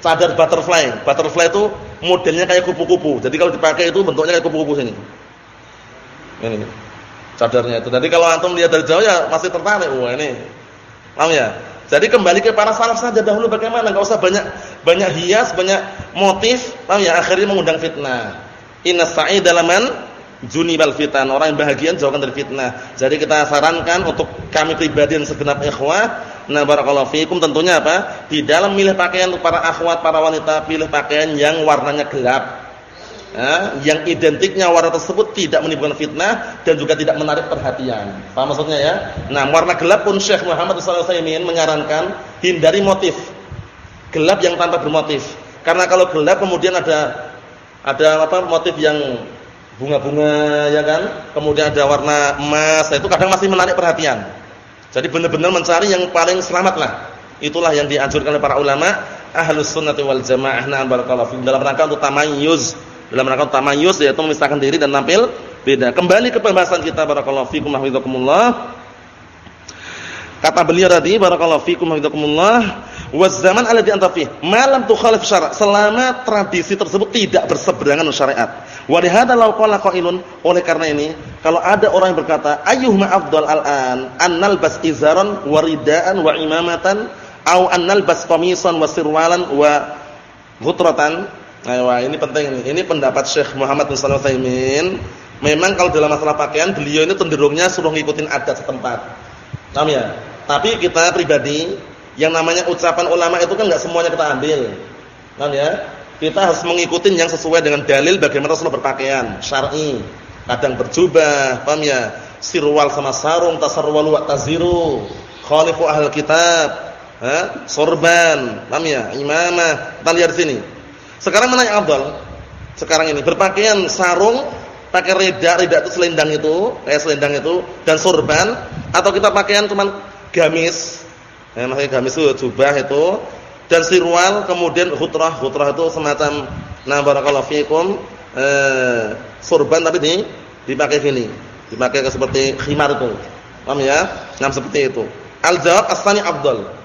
Cadar butterfly. Butterfly itu modelnya kayak kupu-kupu. Jadi kalau dipakai itu bentuknya kayak kupu-kupu sini. Ini cadarnya itu. Jadi kalau antum lihat dari jauh ya masih tertarik. Wah ini. Paham ya? Jadi kembali ke para salaf saja dahulu bagaimana, enggak usah banyak banyak hias, banyak motif, paham ya? Akhirnya mengundang fitnah. Inna sa'id dalaman junibal fitan. Orang yang bahagia jauhkan dari fitnah. Jadi kita sarankan untuk kami pribadi dan segenap ikhwah, nah barakallahu fikum tentunya apa? Di dalam milih pakaian untuk para akhwat, para wanita, pilih pakaian yang warnanya gelap ya, yang identiknya warna tersebut tidak menimbulkan fitnah dan juga tidak menarik perhatian. Paham maksudnya ya? Nah, warna gelap pun Syekh Muhammad sallallahu alaihi wasallam menyarankan hindari motif gelap yang tanpa bermotif. Karena kalau gelap kemudian ada ada apa motif yang bunga-bunga ya kan? Kemudian ada warna emas, nah, itu kadang masih menarik perhatian. Jadi benar-benar mencari yang paling selamat lah. Itulah yang dianjurkan oleh para ulama Ahlus Sunnah wal Jamaah nah barakallahu dalam rangka untuk tamayyuz dalam rangka tamayus yaitu memisahkan diri dan tampil beda. Kembali ke pembahasan kita barakallahu fikum hafizakumullah. Kata beliau tadi barakallahu fikum hafizakumullah wa zaman alladhi anta fi ma lam tukhalif syara' selama tradisi tersebut tidak berseberangan dengan syariat. Wa li hadza law qala qailun oleh karena ini kalau ada orang yang berkata ayyuhuma afdal al-an annal bas izaran wa ridaan wa imamatan au annal bas qamisan wa sirwalan wa ghutratan Nah, ini penting ini. Ini pendapat Syekh Muhammad bin Shalih Utsaimin. Memang kalau dalam masalah pakaian beliau ini cenderungnya suruh ngikutin adat setempat. Paham ya? Tapi kita pribadi yang namanya ucapan ulama itu kan enggak semuanya kita ambil. Paham ya? Kita harus mengikuti yang sesuai dengan dalil bagaimana Rasulullah berpakaian syar'i. Kadang berjubah, paham ya? Sirwal sama sarung, tasarwalu wa taziru. Khalifu ahlul kitab. Ha? Sorban, paham ya? Imamah. Kita lihat sini. Sekarang mana afdal? Sekarang ini berpakaian sarung, pakai rida, rida itu selendang itu, kayak selendang itu dan sorban atau kita pakaian cuman gamis. Ya, pakai gamis itu jubah itu dan sirwal, kemudian hutrah, hutrah itu semacam nah barakallahu fikum eh, sorban tapi ini dipakai gini, dipakai seperti khimar itu. Paham ya? Nah seperti itu. Al-jawab afdal.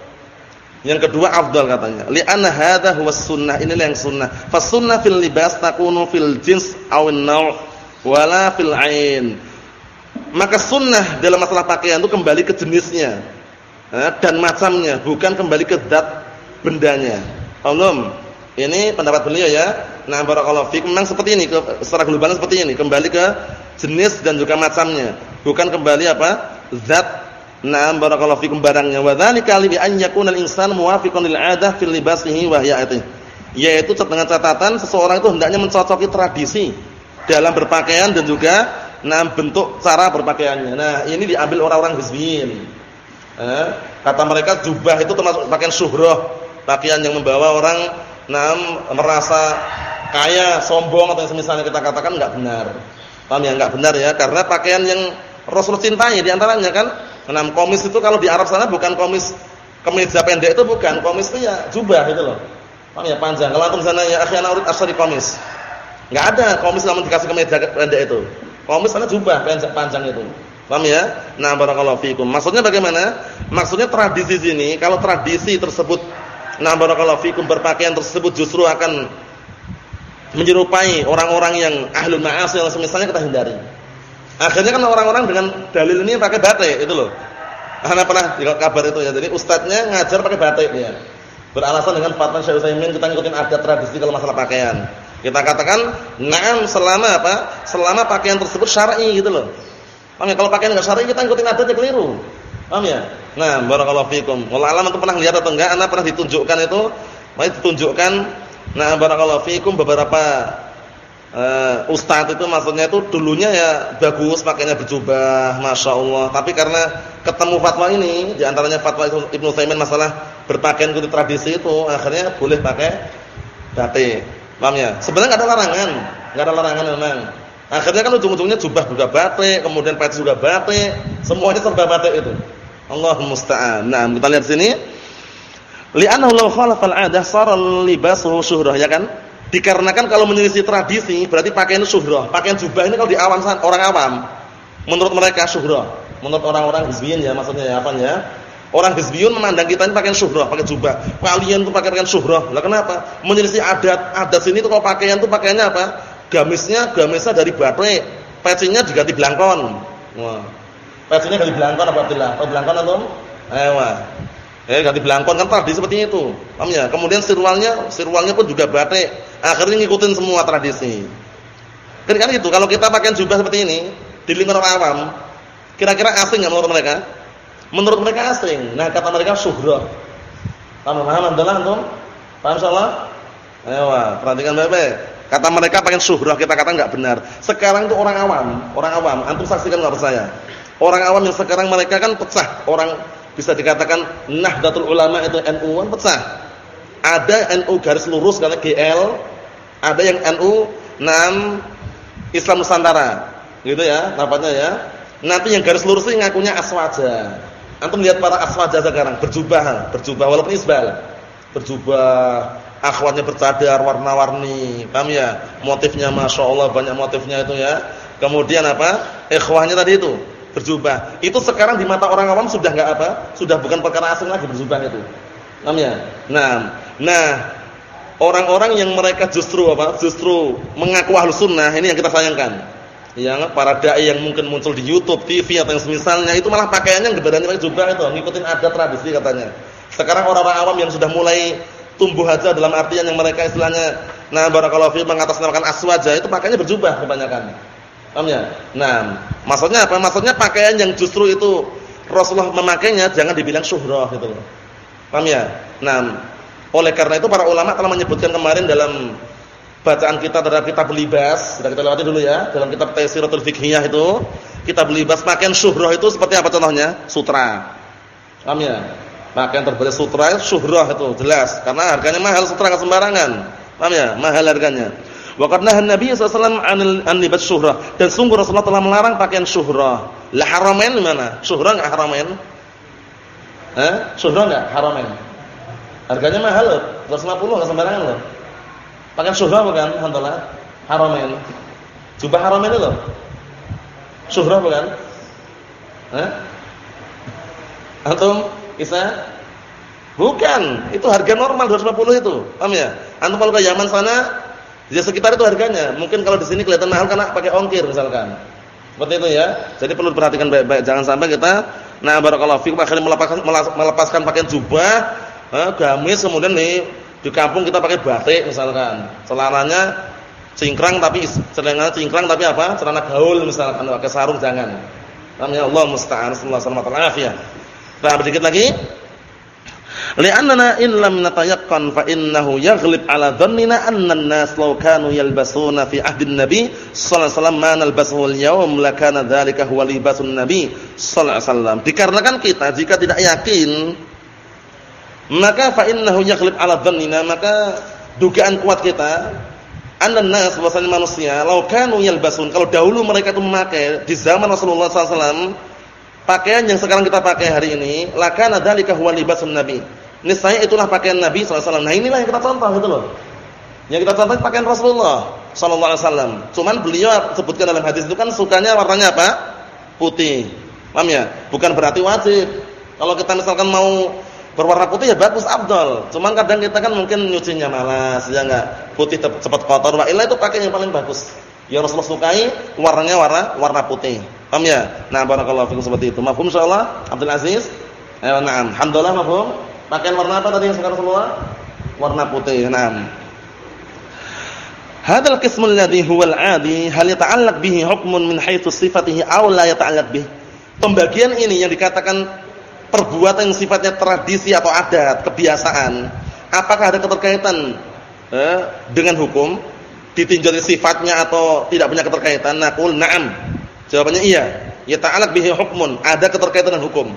Yang kedua afdal katanya. Li'anna hadza huwa sunnah. Inilah yang sunnah. Fa sunnah fil libas takunu fil jins aw an-naw' wala fil 'ain. Maka sunnah dalam masalah pakaian itu kembali ke jenisnya eh, dan macamnya, bukan kembali ke zat bendanya. Paham Ini pendapat beliau ya. Nah, barakallahu fikum memang seperti ini, secara global seperti ini, kembali ke jenis dan juga macamnya, bukan kembali apa? zat Naam barakallahu fikum barangnya wa dzalika li an yakuna al-insan muwafiqan lil 'adah fil libasihi wa hayatihi. Yaitu dengan catatan seseorang itu hendaknya mencocoki tradisi dalam berpakaian dan juga nah bentuk cara berpakaiannya. Nah, ini diambil orang-orang hizbiyin. Eh, kata mereka jubah itu termasuk pakaian syuhrah, pakaian yang membawa orang nah merasa kaya, sombong atau yang semisalnya kita katakan enggak benar. Paham ya? Enggak benar ya, karena pakaian yang Rasul cintai di antaranya kan. Nah, komis itu kalau di Arab sana bukan komis kemeja pendek itu bukan, komis itu ya jubah itu loh. Paham ya panjang. Kalau antum sana ya akhi ana urid asari komis. Enggak ada komis namun dikasih kemeja pendek itu. Komis sana jubah panjang, panjang itu. Paham ya? Nah, barakallahu fikum. Maksudnya bagaimana? Maksudnya tradisi sini, kalau tradisi tersebut nah barakallahu fikum berpakaian tersebut justru akan menyerupai orang-orang yang ahlul ma'asi yang semisalnya kita hindari. Akhirnya kan orang-orang dengan dalil ini pakai batik itu loh. Ana pernah di kabar itu ya. Jadi ustadznya ngajar pakai batik dia. Beralasan dengan fatwa Syekh Utsaimin kita ngikutin adat tradisi kalau masalah pakaian. Kita katakan, "Na'am selama apa? Selama pakaian tersebut syar'i gitu loh." Paham ya? Kalau pakaian enggak syar'i kita ngikutin adatnya keliru. Paham ya? Nah, barakallahu fikum. Wallah alam pernah lihat atau enggak? Ana pernah ditunjukkan itu, mau ditunjukkan nah barakallahu fikum beberapa uh, ustadz itu maksudnya itu dulunya ya bagus pakainya berjubah, masya Allah. Tapi karena ketemu fatwa ini, di antaranya fatwa itu Ibnu Taimin masalah berpakaian ikuti tradisi itu, akhirnya boleh pakai batik. Paham ya? Sebenarnya nggak ada larangan, nggak ada larangan memang. Akhirnya kan ujung-ujungnya jubah juga batik, kemudian peci juga batik, semuanya serba batik itu. Allah musta'an. Nah, kita lihat sini. Li'annahu law khalafa al-'adah sara libasuhu syuhrah, ya kan? Dikarenakan kalau menyelisih tradisi berarti pakaian syuhrah. Pakaian jubah ini kalau di awam orang awam menurut mereka syuhrah. Menurut orang-orang hizbiyun ya maksudnya ya apa ya? Orang hizbiyun memandang kita ini pakaian syuhrah, pakai jubah. Kalian tuh pakai pakaian syuhrah. Lah kenapa? Menyelisih adat. Adat sini tuh kalau pakaian tuh pakaiannya apa? Gamisnya gamisnya dari batik, pecinya diganti belangkon. Wah. Pecinya ganti belangkon apa Abdullah? Oh belangkon atau? Ewa. Eh ganti belangkon kan tradisi seperti itu. Paham ya? Kemudian sirwalnya, sirwalnya pun juga batik Akhirnya ngikutin semua tradisi. Kan itu kalau kita pakai jubah seperti ini di lingkungan awam, kira-kira asing enggak menurut mereka? Menurut mereka asing. Nah, kata mereka syuhrah. Paham paham adalah antum? Paham insyaallah? Ayo, perhatikan baik-baik. Kata mereka pakai syuhrah, kita kata enggak benar. Sekarang itu orang awam, orang awam, antum saksikan enggak percaya? Orang awam yang sekarang mereka kan pecah. Orang bisa dikatakan Nahdlatul Ulama itu NU kan pecah. Ada NU garis lurus karena GL, ada yang NU 6 Islam Nusantara. Gitu ya, napatnya ya. Nanti yang garis lurus ini ngakunya aswaja. Antum lihat para aswaja sekarang berjubah, berjubah walaupun isbal. Berjubah, akhwatnya bercadar warna-warni. Paham ya? Motifnya Masya Allah banyak motifnya itu ya. Kemudian apa? Ikhwahnya tadi itu berjubah. Itu sekarang di mata orang awam sudah enggak apa? Sudah bukan perkara asing lagi berjubah itu. Paham ya? Nah, nah orang-orang yang mereka justru apa? Justru mengaku ahlu sunnah ini yang kita sayangkan. Yang para dai yang mungkin muncul di YouTube, TV atau yang semisalnya itu malah pakaiannya badannya pakai jubah itu, ngikutin adat tradisi katanya. Sekarang orang-orang awam yang sudah mulai tumbuh aja dalam artian yang mereka istilahnya nah barakallahu fi mengatasnamakan aswaja itu pakaiannya berjubah kebanyakan. Paham ya? Nah, maksudnya apa? Maksudnya pakaian yang justru itu Rasulullah memakainya jangan dibilang syuhrah gitu loh. Paham ya? Nah, oleh karena itu para ulama telah menyebutkan kemarin dalam bacaan kita terhadap kitab libas, sudah kita lewati dulu ya, dalam kitab Taisiratul Fiqhiyah itu, kitab libas pakaian syuhrah itu seperti apa contohnya? Sutra. Paham ya? Pakaian terbuat sutra syuhrah itu jelas karena harganya mahal sutra enggak sembarangan. Paham ya? Mahal harganya. Wa qad Nabi sallallahu alaihi an libas syuhrah dan sungguh Rasulullah telah melarang pakaian syuhrah. Lah haramain mana? Syuhrah enggak haramain? Eh? Syuhrah enggak haramain? Harganya mahal loh, 250 enggak sembarangan loh. Pakai syuhrah bukan? Alhamdulillah. Haramain. Jubah haramain loh. Syuhrah bukan? Hah? Antum bisa? Bukan, itu harga normal 250 itu. Paham ya? Antum kalau ke Yaman sana, di sekitar itu harganya. Mungkin kalau di sini kelihatan mahal karena pakai ongkir misalkan. Seperti itu ya. Jadi perlu diperhatikan baik-baik. Jangan sampai kita nah barakallahu fikum akhirnya melepaskan melepaskan pakaian jubah eh, gamis kemudian nih di kampung kita pakai batik misalkan celananya cingkrang tapi celananya cingkrang tapi apa celana gaul misalkan pakai sarung jangan namanya Allah musta'an sallallahu alaihi wasallam nah sedikit lagi li'annana in lam natayaqqan fa innahu yaghlib ala dhannina anna an-nas law kanu yalbasuna fi ahdin nabi sallallahu alaihi wasallam ma nalbasuhu al-yawm lakana dhalika huwa libasun nabi sallallahu alaihi wasallam. Dikarenakan kita jika tidak yakin maka fa innahu yaghlib 'ala dhannina maka dugaan kuat kita anna nas bahwasanya manusia law kanu yalbasun kalau dahulu mereka itu memakai di zaman Rasulullah SAW pakaian yang sekarang kita pakai hari ini lakana dzalika huwa libasun nabi. Niscaya itulah pakaian Nabi SAW nah inilah yang kita contoh gitu loh. Yang kita contoh pakaian Rasulullah SAW cuman beliau sebutkan dalam hadis itu kan sukanya warnanya apa? Putih. Paham ya? Bukan berarti wajib. Kalau kita misalkan mau berwarna putih ya bagus abdol cuman kadang kita kan mungkin nyucinya malas ya enggak? Putih cepat kotor. Wa itu pakai yang paling bagus. Yang Rasulullah sukai warnanya warna warna putih Paham ya? Nah, barakallahu fikum seperti itu. Mafhum insyaallah? Abdul Aziz? Eh, na'am. Alhamdulillah mafhum? Pakaian warna apa tadi yang sekarang semua? Warna putih. Naam. Hadzal qismul ladzi huwal 'adi hal yata'allaq bihi hukmun min haitsu sifatihi aw la yata'allaq bih. Pembagian ini yang dikatakan perbuatan yang sifatnya tradisi atau adat, kebiasaan, apakah ada keterkaitan eh, dengan hukum? Ditinjau sifatnya atau tidak punya keterkaitan? Naqul na'am. Jawabannya iya. Ya ta'alaq bihi hukmun, ada keterkaitan dengan hukum.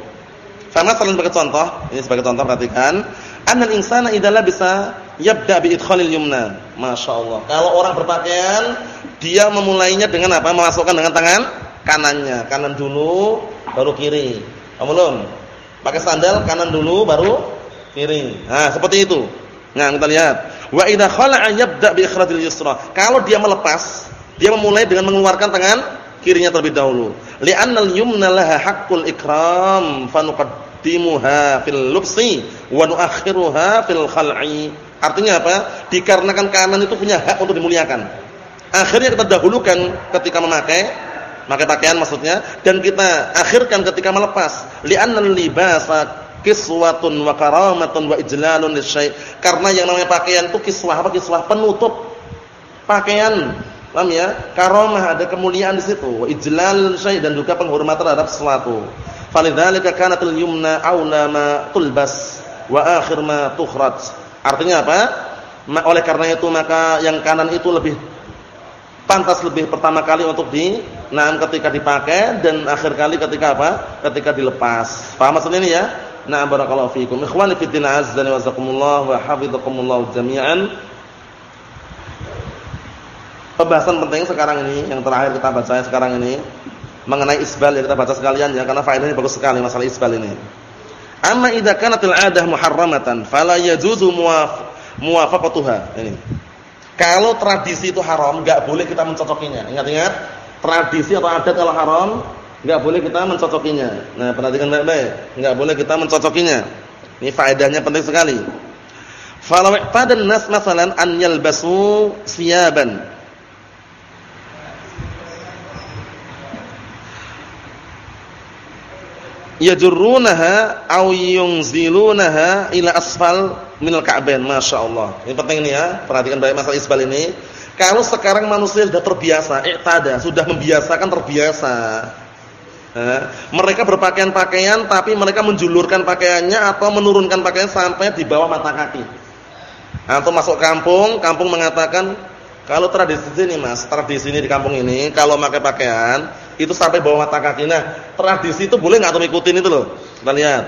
Sama selain sebagai contoh, ini sebagai contoh perhatikan, annal insana idza labisa yabda bi idkhalil yumna. Masyaallah. Kalau orang berpakaian, dia memulainya dengan apa? Memasukkan dengan tangan kanannya. Kanan dulu, baru kiri. Belum? Pakai sandal kanan dulu baru kiri. Nah, seperti itu. Nah, kita lihat. Wa idza khala'a yabda bi ikhrajil yusra. Kalau dia melepas, dia memulai dengan mengeluarkan tangan kirinya terlebih dahulu. Li'annal yumna laha haqqul ikram fanuqaddimuha fil lubsi wa nuakhiruha fil khal'i. Artinya apa? Dikarenakan kanan itu punya hak untuk dimuliakan. Akhirnya kita dahulukan ketika memakai pakai pakaian maksudnya dan kita akhirkan ketika melepas. Li'annal libasa kiswatun wa karamatun wa ijlalun lisyai'. Karena yang namanya pakaian itu kiswah apa? Kiswah penutup pakaian Paham ya? Karamah ada kemuliaan di situ, ijlal syai' dan juga penghormatan terhadap sesuatu. Falidzalika kanatul yumna aula ma tulbas wa akhir ma tukhraj. Artinya apa? Oleh karena itu maka yang kanan itu lebih pantas lebih pertama kali untuk di nah ketika dipakai dan akhir kali ketika apa? Ketika dilepas. Paham maksudnya ini ya? Nah barakallahu fiikum. Ikhwani fi din azza wa jazakumullah wa hafizakumullah jami'an. Pembahasan penting sekarang ini yang terakhir kita baca sekarang ini mengenai isbal ya kita baca sekalian ya karena faedahnya bagus sekali masalah isbal ini. Amma idza kanatil 'adah muharramatan fala yajuzu muwafaqatuha. Ini. Kalau tradisi itu haram, enggak boleh kita mencocokinya. Ingat-ingat, tradisi atau adat kalau haram, enggak boleh kita mencocokinya. Nah, perhatikan baik-baik, enggak boleh kita mencocokinya. Ini faedahnya penting sekali. Falau i'tadan nas masalan an yalbasu siyaban yajurrunaha aw yunzilunaha ila asfal minal ka'bain masyaallah ini penting ini ya. Perhatikan baik masalah isbal ini. Kalau sekarang manusia sudah terbiasa i'tada sudah membiasakan terbiasa. Eh, mereka berpakaian pakaian tapi mereka menjulurkan pakaiannya atau menurunkan pakaian sampai di bawah mata kaki. Atau masuk kampung kampung mengatakan kalau tradisi sini Mas tradisi ini di kampung ini kalau pakai pakaian itu sampai bawah mata kaki. Nah, tradisi itu boleh enggak ikutin itu loh. Kita lihat.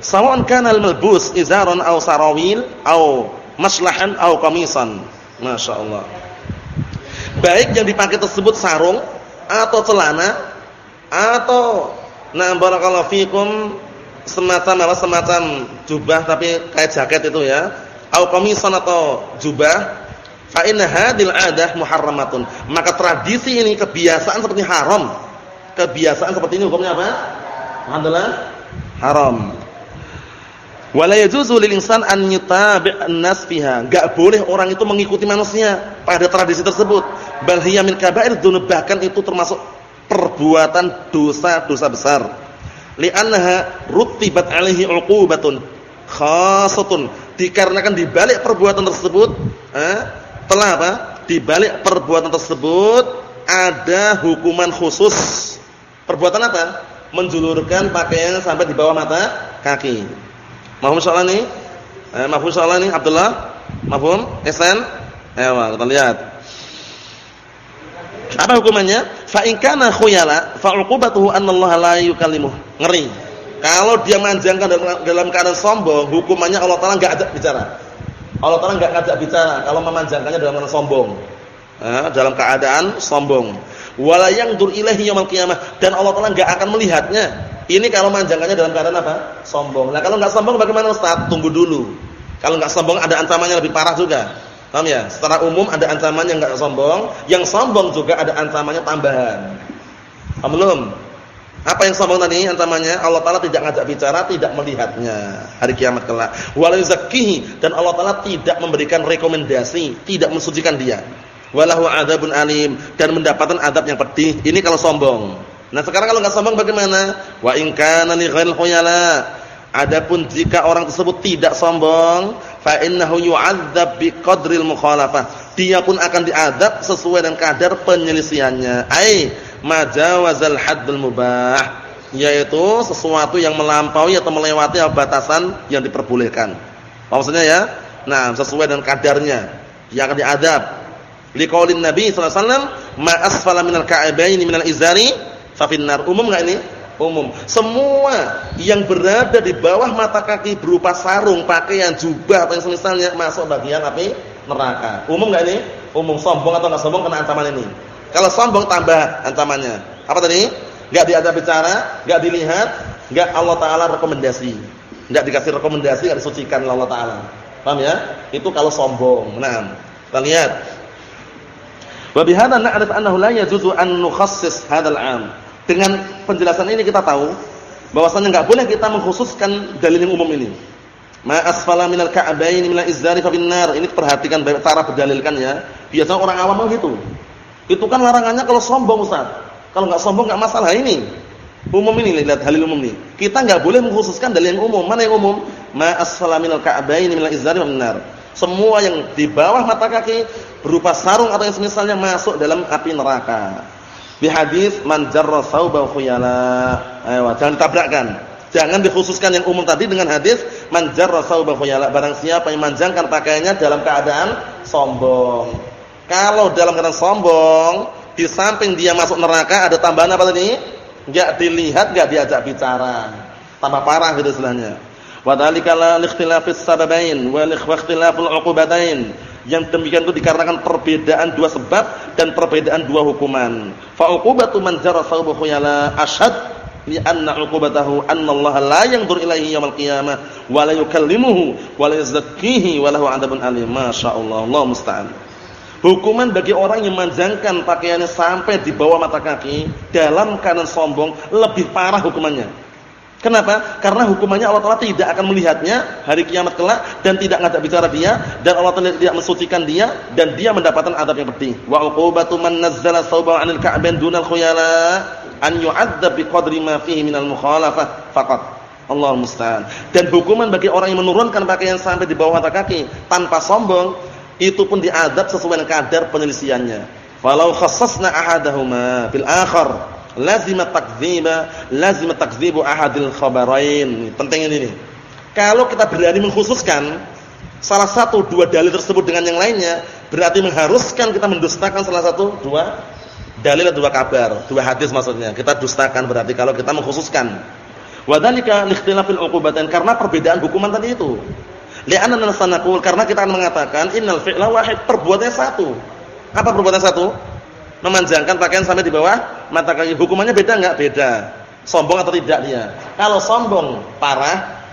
Sawa'an kana al-malbus izaran aw sarawil aw maslahan aw qamisan. Masyaallah. Baik yang dipakai tersebut sarung atau celana atau nah barakallahu fikum semacam apa semacam jubah tapi kayak jaket itu ya. Au qamisan atau jubah Fa inna hadhil 'adah muharramatun. Maka tradisi ini kebiasaan seperti haram. Kebiasaan seperti ini hukumnya apa? Alhamdulillah haram. Wala yajuzu lil insan an yutabi' an-nas fiha. Enggak boleh orang itu mengikuti manusia pada tradisi tersebut. Bal hiya min kaba'ir dzunub bahkan itu termasuk perbuatan dosa-dosa besar. Li'annaha rutibat 'alaihi 'uqubatun khasatun. Dikarenakan di balik perbuatan tersebut, eh, telah apa? Di balik perbuatan tersebut ada hukuman khusus. Perbuatan apa? Menjulurkan pakaian sampai di bawah mata kaki. Mahfum soalan ini? Eh, mahfum soalan ini Abdullah? Mahfum? Ihsan? Ayo kita lihat. Apa hukumannya? Fa in kana khuyala fa Allah la. Ngeri. Kalau dia manjangkan dalam, dalam keadaan sombong, hukumannya Allah Taala enggak ada bicara. Allah Taala enggak ngajak bicara kalau memanjangkannya dalam keadaan sombong. Nah, dalam keadaan sombong. Wala dur ilaihi yaumil qiyamah dan Allah Taala enggak akan melihatnya. Ini kalau manjangkannya dalam keadaan apa? Sombong. Nah, kalau enggak sombong bagaimana Ustaz? Tunggu dulu. Kalau enggak sombong ada ancamannya lebih parah juga. Paham ya? Secara umum ada ancaman yang enggak sombong, yang sombong juga ada ancamannya tambahan. Paham? Apa yang sombong tadi ancamannya? Allah Taala tidak ngajak bicara, tidak melihatnya hari kiamat kelak. Wala dan Allah Taala tidak memberikan rekomendasi, tidak mensucikan dia. Walahu adzabun alim dan mendapatkan adab yang pedih. Ini kalau sombong. Nah, sekarang kalau enggak sombong bagaimana? Wa in kana li ghairil. Adapun jika orang tersebut tidak sombong, fa innahu yu'adzab biqadril mukhalafah. Dia pun akan diadab sesuai dengan kadar penyelisihannya. Ai majawazal haddul mubah yaitu sesuatu yang melampaui atau melewati batasan yang diperbolehkan. Maksudnya ya? Nah, sesuai dengan kadarnya dia akan diadab. Liqaulin Nabi sallallahu alaihi wasallam, "Ma asfala minal ka'baini minal izari fa finnar." Umum enggak ini? Umum. Semua yang berada di bawah mata kaki berupa sarung, pakaian, jubah atau yang semisalnya masuk bagian api neraka. Umum enggak ini? Umum sombong atau enggak sombong kena ancaman ini. Kalau sombong tambah ancamannya. Apa tadi? Enggak diajak bicara, enggak dilihat, enggak Allah taala rekomendasi. Enggak dikasih rekomendasi, enggak disucikan oleh Allah taala. Paham ya? Itu kalau sombong. Nah, kita lihat. Wa bihadza na'rif annahu la yajuzu an nukhassis hadzal 'am. Dengan penjelasan ini kita tahu bahwasanya enggak boleh kita mengkhususkan dalil yang umum ini. Ma asfala minal ka'baini minal izari fa binnar. Ini perhatikan cara berdalilkan ya. Biasanya orang awam begitu. Itu kan larangannya kalau sombong Ustaz. Kalau enggak sombong enggak masalah ini. Umum ini lihat halil umum ini. Kita enggak boleh mengkhususkan dalil yang umum. Mana yang umum? Ma asfala minal ka'baini minal izari minar. Semua yang di bawah mata kaki berupa sarung atau yang semisalnya masuk dalam api neraka. Di hadis man jarra thawba khuyala. Ayo, jangan tabrakkan. Jangan dikhususkan yang umum tadi dengan hadis man jarra thawba khuyala. Barang siapa yang manjangkan pakaiannya dalam keadaan sombong. Kalau dalam keadaan sombong, di samping dia masuk neraka ada tambahan apa tadi? Enggak dilihat, enggak diajak bicara. Tambah parah gitu istilahnya. Wa dzalika la sababain wa ikhtilaful uqubatain. Yang demikian itu dikarenakan perbedaan dua sebab dan perbedaan dua hukuman. Fa uqubatu man jara thawbu khuyala ashad li anna uqubatahu anna Allah la yanzur ilaihi yaumil qiyamah wa la yukallimuhu wa la yuzakkihi wa lahu Allah musta'an. Hukuman bagi orang yang memanjangkan pakaiannya sampai di bawah mata kaki dalam keadaan sombong lebih parah hukumannya. Kenapa? Karena hukumannya Allah Taala tidak akan melihatnya hari kiamat kelak dan tidak ngajak bicara dia dan Allah Taala tidak mensucikan dia dan dia mendapatkan adab yang pedih. Wa uqubatu man nazzala thawban 'anil ka'bain dunal khuyala an yu'adzab biqadri ma fihi minal mukhalafah faqat. Allah musta'an. Dan hukuman bagi orang yang menurunkan pakaian sampai di bawah mata kaki tanpa sombong itu pun diadab sesuai dengan kadar penyelisiannya. Falau khassasna ahadahuma fil akhar lazima takdziba lazima takdzibu ahadil khabarain. Penting ini. Kalau kita berani mengkhususkan salah satu dua dalil tersebut dengan yang lainnya, berarti mengharuskan kita mendustakan salah satu dua dalil atau dua kabar, dua hadis maksudnya. Kita dustakan berarti kalau kita mengkhususkan. Wadhalika likhtilafil uqubatain karena perbedaan hukuman tadi itu. Li'anna nasanaqul karena kita akan mengatakan innal fi'la wahid, perbuatannya satu. Apa perbuatan satu? Memanjangkan pakaian sampai di bawah mata kaki. Hukumannya beda enggak? Beda. Sombong atau tidak dia? Kalau sombong parah,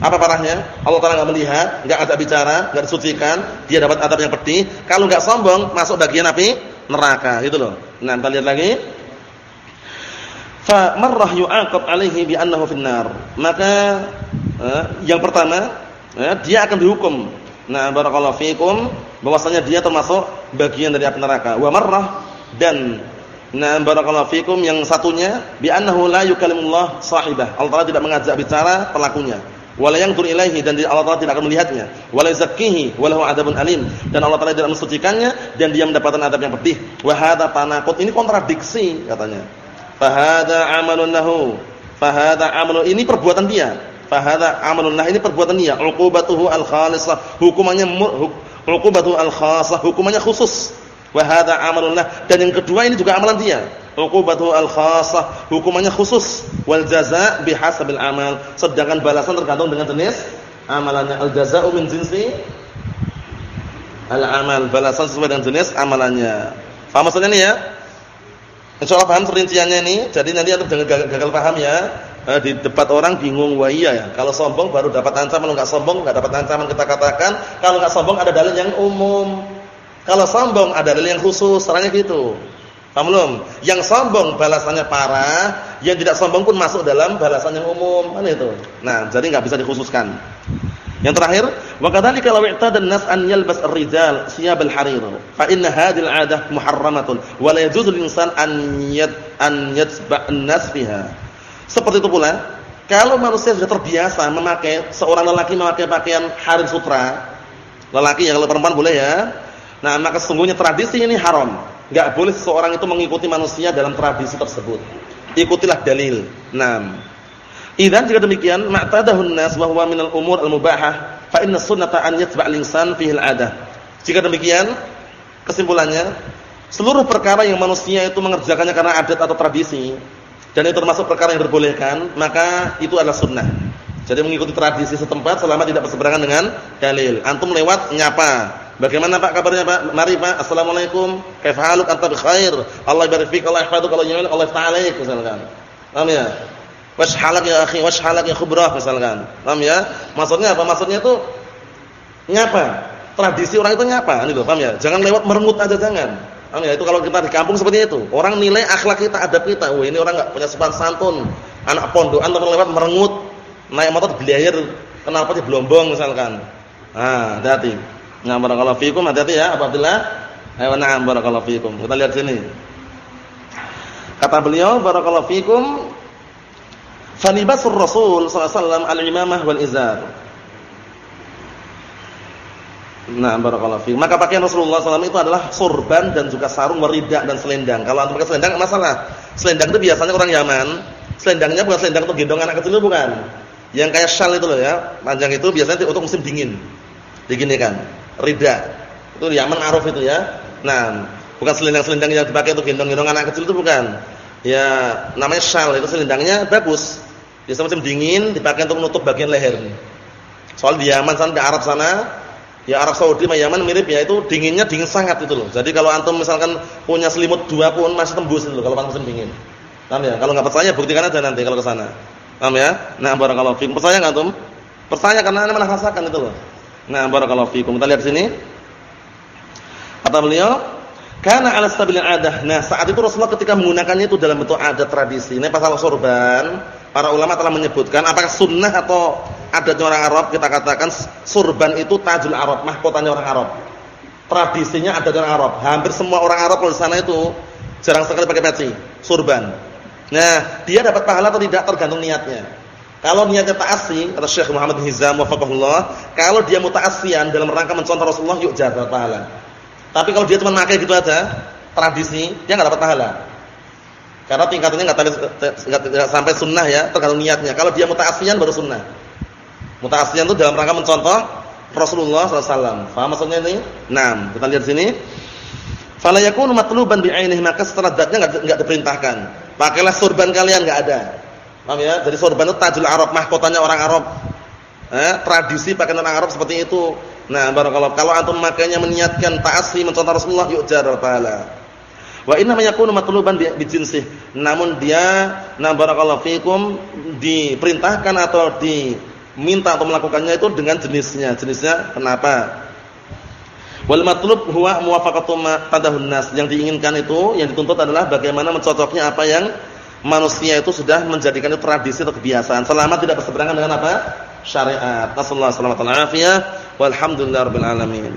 apa parahnya? Allah Taala enggak melihat, enggak ada bicara, enggak disucikan, dia dapat adab yang pedih. Kalau enggak sombong, masuk bagian api neraka, gitu loh. Nah, kita lihat lagi. Fa marrah yu'aqab alaihi bi annahu finnar. Maka eh, yang pertama ya, dia akan dihukum. Nah, barakallahu fikum bahwasanya dia termasuk bagian dari api neraka. Wa marrah dan nah barakallahu fikum yang satunya bi annahu la yukallimullah sahibah. Allah Taala tidak mengajak bicara pelakunya. Wala yanzur ilaihi dan Allah Taala tidak akan melihatnya. Wala yuzakkihi wa lahu adzabun alim dan Allah Taala tidak mensucikannya dan dia mendapatkan adab yang pedih. Wa hadza tanaqud ini kontradiksi katanya. Fa hadza amalun lahu. Fa hadza amalun ini perbuatan dia Fahada amalun nah ini perbuatan dia. Uqubatuhu al-khalisah. Hukumannya uqubatuhu al-khasah. Hukumannya khusus. Wa hadza amalun Dan yang kedua ini juga amalan dia. Uqubatuhu al-khasah. Hukumannya khusus. Wal jazaa bihasabil amal. Sedangkan balasan tergantung dengan jenis amalannya. Al jazaa'u min jinsi al-amal, balasan sesuai dengan jenis amalannya. Paham maksudnya ini ya? Insyaallah paham perinciannya ini. Jadi nanti antum jangan gagal paham ya. Eh, di debat orang bingung wah iya ya. Kalau sombong baru dapat ancaman, kalau enggak sombong enggak dapat ancaman kita katakan. Kalau enggak sombong ada dalil yang umum. Kalau sombong ada dalil yang khusus, caranya gitu. Paham belum? Yang sombong balasannya parah, yang tidak sombong pun masuk dalam balasan yang umum. Kan itu. Nah, jadi enggak bisa dikhususkan. Yang terakhir, wa kadzalika law i'tada an-nas an yalbas ar-rijal thiyab al-harir, fa inna hadhihi al-'adah muharramatun wa la lil-insan an yat an yatba' an-nas fiha. Seperti itu pula, kalau manusia sudah terbiasa memakai seorang lelaki memakai pakaian harir sutra, lelaki ya kalau perempuan boleh ya. Nah, maka sesungguhnya tradisi ini haram. Enggak boleh seseorang itu mengikuti manusia dalam tradisi tersebut. Ikutilah dalil. Nah, Idan jika demikian, ma'tadahun nas wa huwa minal umur al-mubahah, fa inna sunnata an yatba' al-insan fihi al-'adah. Jika demikian, kesimpulannya, seluruh perkara yang manusia itu mengerjakannya karena adat atau tradisi, dan itu termasuk perkara yang diperbolehkan, maka itu adalah sunnah. Jadi mengikuti tradisi setempat selama tidak berseberangan dengan dalil. Antum lewat nyapa. Bagaimana Pak kabarnya Pak? Mari Pak. Assalamualaikum. Kaifa haluk anta khair? Allah barik fik, Allah yahfaduk, Allah yu'min, Allah yafta'alaik misalkan. Paham ya? Washalak ya akhi, washalak ya khubrah misalkan. Paham ya? Maksudnya apa? Maksudnya itu nyapa. Tradisi orang itu nyapa, loh, paham ya? Jangan lewat merengut aja jangan. Paham ya? Itu kalau kita di kampung seperti itu. Orang nilai akhlak kita, adab kita. Wah, ini orang enggak punya sopan santun. Anak pondokan terus lewat merengut, naik motor belajar, kenapa dia belombong misalkan. Ah, hati-hati. Nah, barakallahu fikum, hati-hati ya apabila Ayo na'am barakallahu fikum. Kita lihat sini. Kata beliau barakallahu fikum Falibasur Rasul sallallahu alaihi wasallam al-imamah wal izar. Nah, barakallahu fiik. Maka pakaian Rasulullah SAW itu adalah sorban dan juga sarung, waridak dan selendang. Kalau antum pakai selendang masalah. Selendang itu biasanya orang Yaman. Selendangnya bukan selendang untuk gendong anak kecil bukan. Yang kayak syal itu loh ya. Panjang itu biasanya untuk musim dingin. Diginikan. Rida. Itu Yaman aruf itu ya. Nah, bukan selendang-selendang yang dipakai untuk gendong-gendong anak kecil itu bukan. Ya, namanya syal itu selendangnya bagus. Biasa musim dingin dipakai untuk menutup bagian leher. Soal di Yaman sana di Arab sana, ya Arab Saudi sama Yaman mirip ya itu dinginnya dingin sangat itu loh. Jadi kalau antum misalkan punya selimut dua pun masih tembus itu loh kalau pas musim dingin. Paham ya? Kalau enggak percaya buktikan aja nanti kalau ke sana. Paham ya? Nah, barakallahu fikum. Percaya enggak antum? Percaya karena anda merasakan itu loh. Nah, barakallahu fikum. Kita lihat sini. Kata beliau, karena ala stabilin adah. Nah, saat itu Rasulullah ketika menggunakannya itu dalam bentuk adat tradisi. Ini pasal sorban Para ulama telah menyebutkan apakah sunnah atau adatnya orang Arab kita katakan surban itu tajul Arab, mahkotanya orang Arab. Tradisinya adatnya orang Arab. Hampir semua orang Arab kalau di sana itu jarang sekali pakai peci, surban. Nah, dia dapat pahala atau tidak tergantung niatnya. Kalau niatnya ta'assi, kata Syekh Muhammad bin Hizam wafaqahullah, kalau dia muta'assian dalam rangka mencontoh Rasulullah, yuk dapat pahala. Tapi kalau dia cuma pakai gitu aja, tradisi, dia enggak dapat pahala. Karena tingkatannya enggak sampai sunnah ya, tergantung niatnya. Kalau dia muta'assiyan baru sunnah. Muta'assiyan itu dalam rangka mencontoh Rasulullah SAW. Faham maksudnya ini? Nah, kita lihat sini. Fala yakunu matluban bi'ainihi maka setelah datnya enggak diperintahkan. Pakailah sorban kalian enggak ada. Paham ya? Jadi sorban itu tajul Arab, mahkotanya orang Arab. Eh, tradisi pakaian orang Arab seperti itu. Nah, barakallahu kalau antum makanya meniatkan ta'assi mencontoh Rasulullah yuk jar pahala. Wa inna mayakunu matluban bi jinsih. Namun dia na barakallahu fikum diperintahkan atau diminta untuk melakukannya itu dengan jenisnya. Jenisnya kenapa? Wal matlub huwa muwafaqatu ma tadahun nas. Yang diinginkan itu, yang dituntut adalah bagaimana mencocoknya apa yang manusia itu sudah menjadikan itu tradisi atau kebiasaan selama tidak berseberangan dengan apa? syariat. Nasallahu alaihi wasallam. Walhamdulillahirabbil alamin.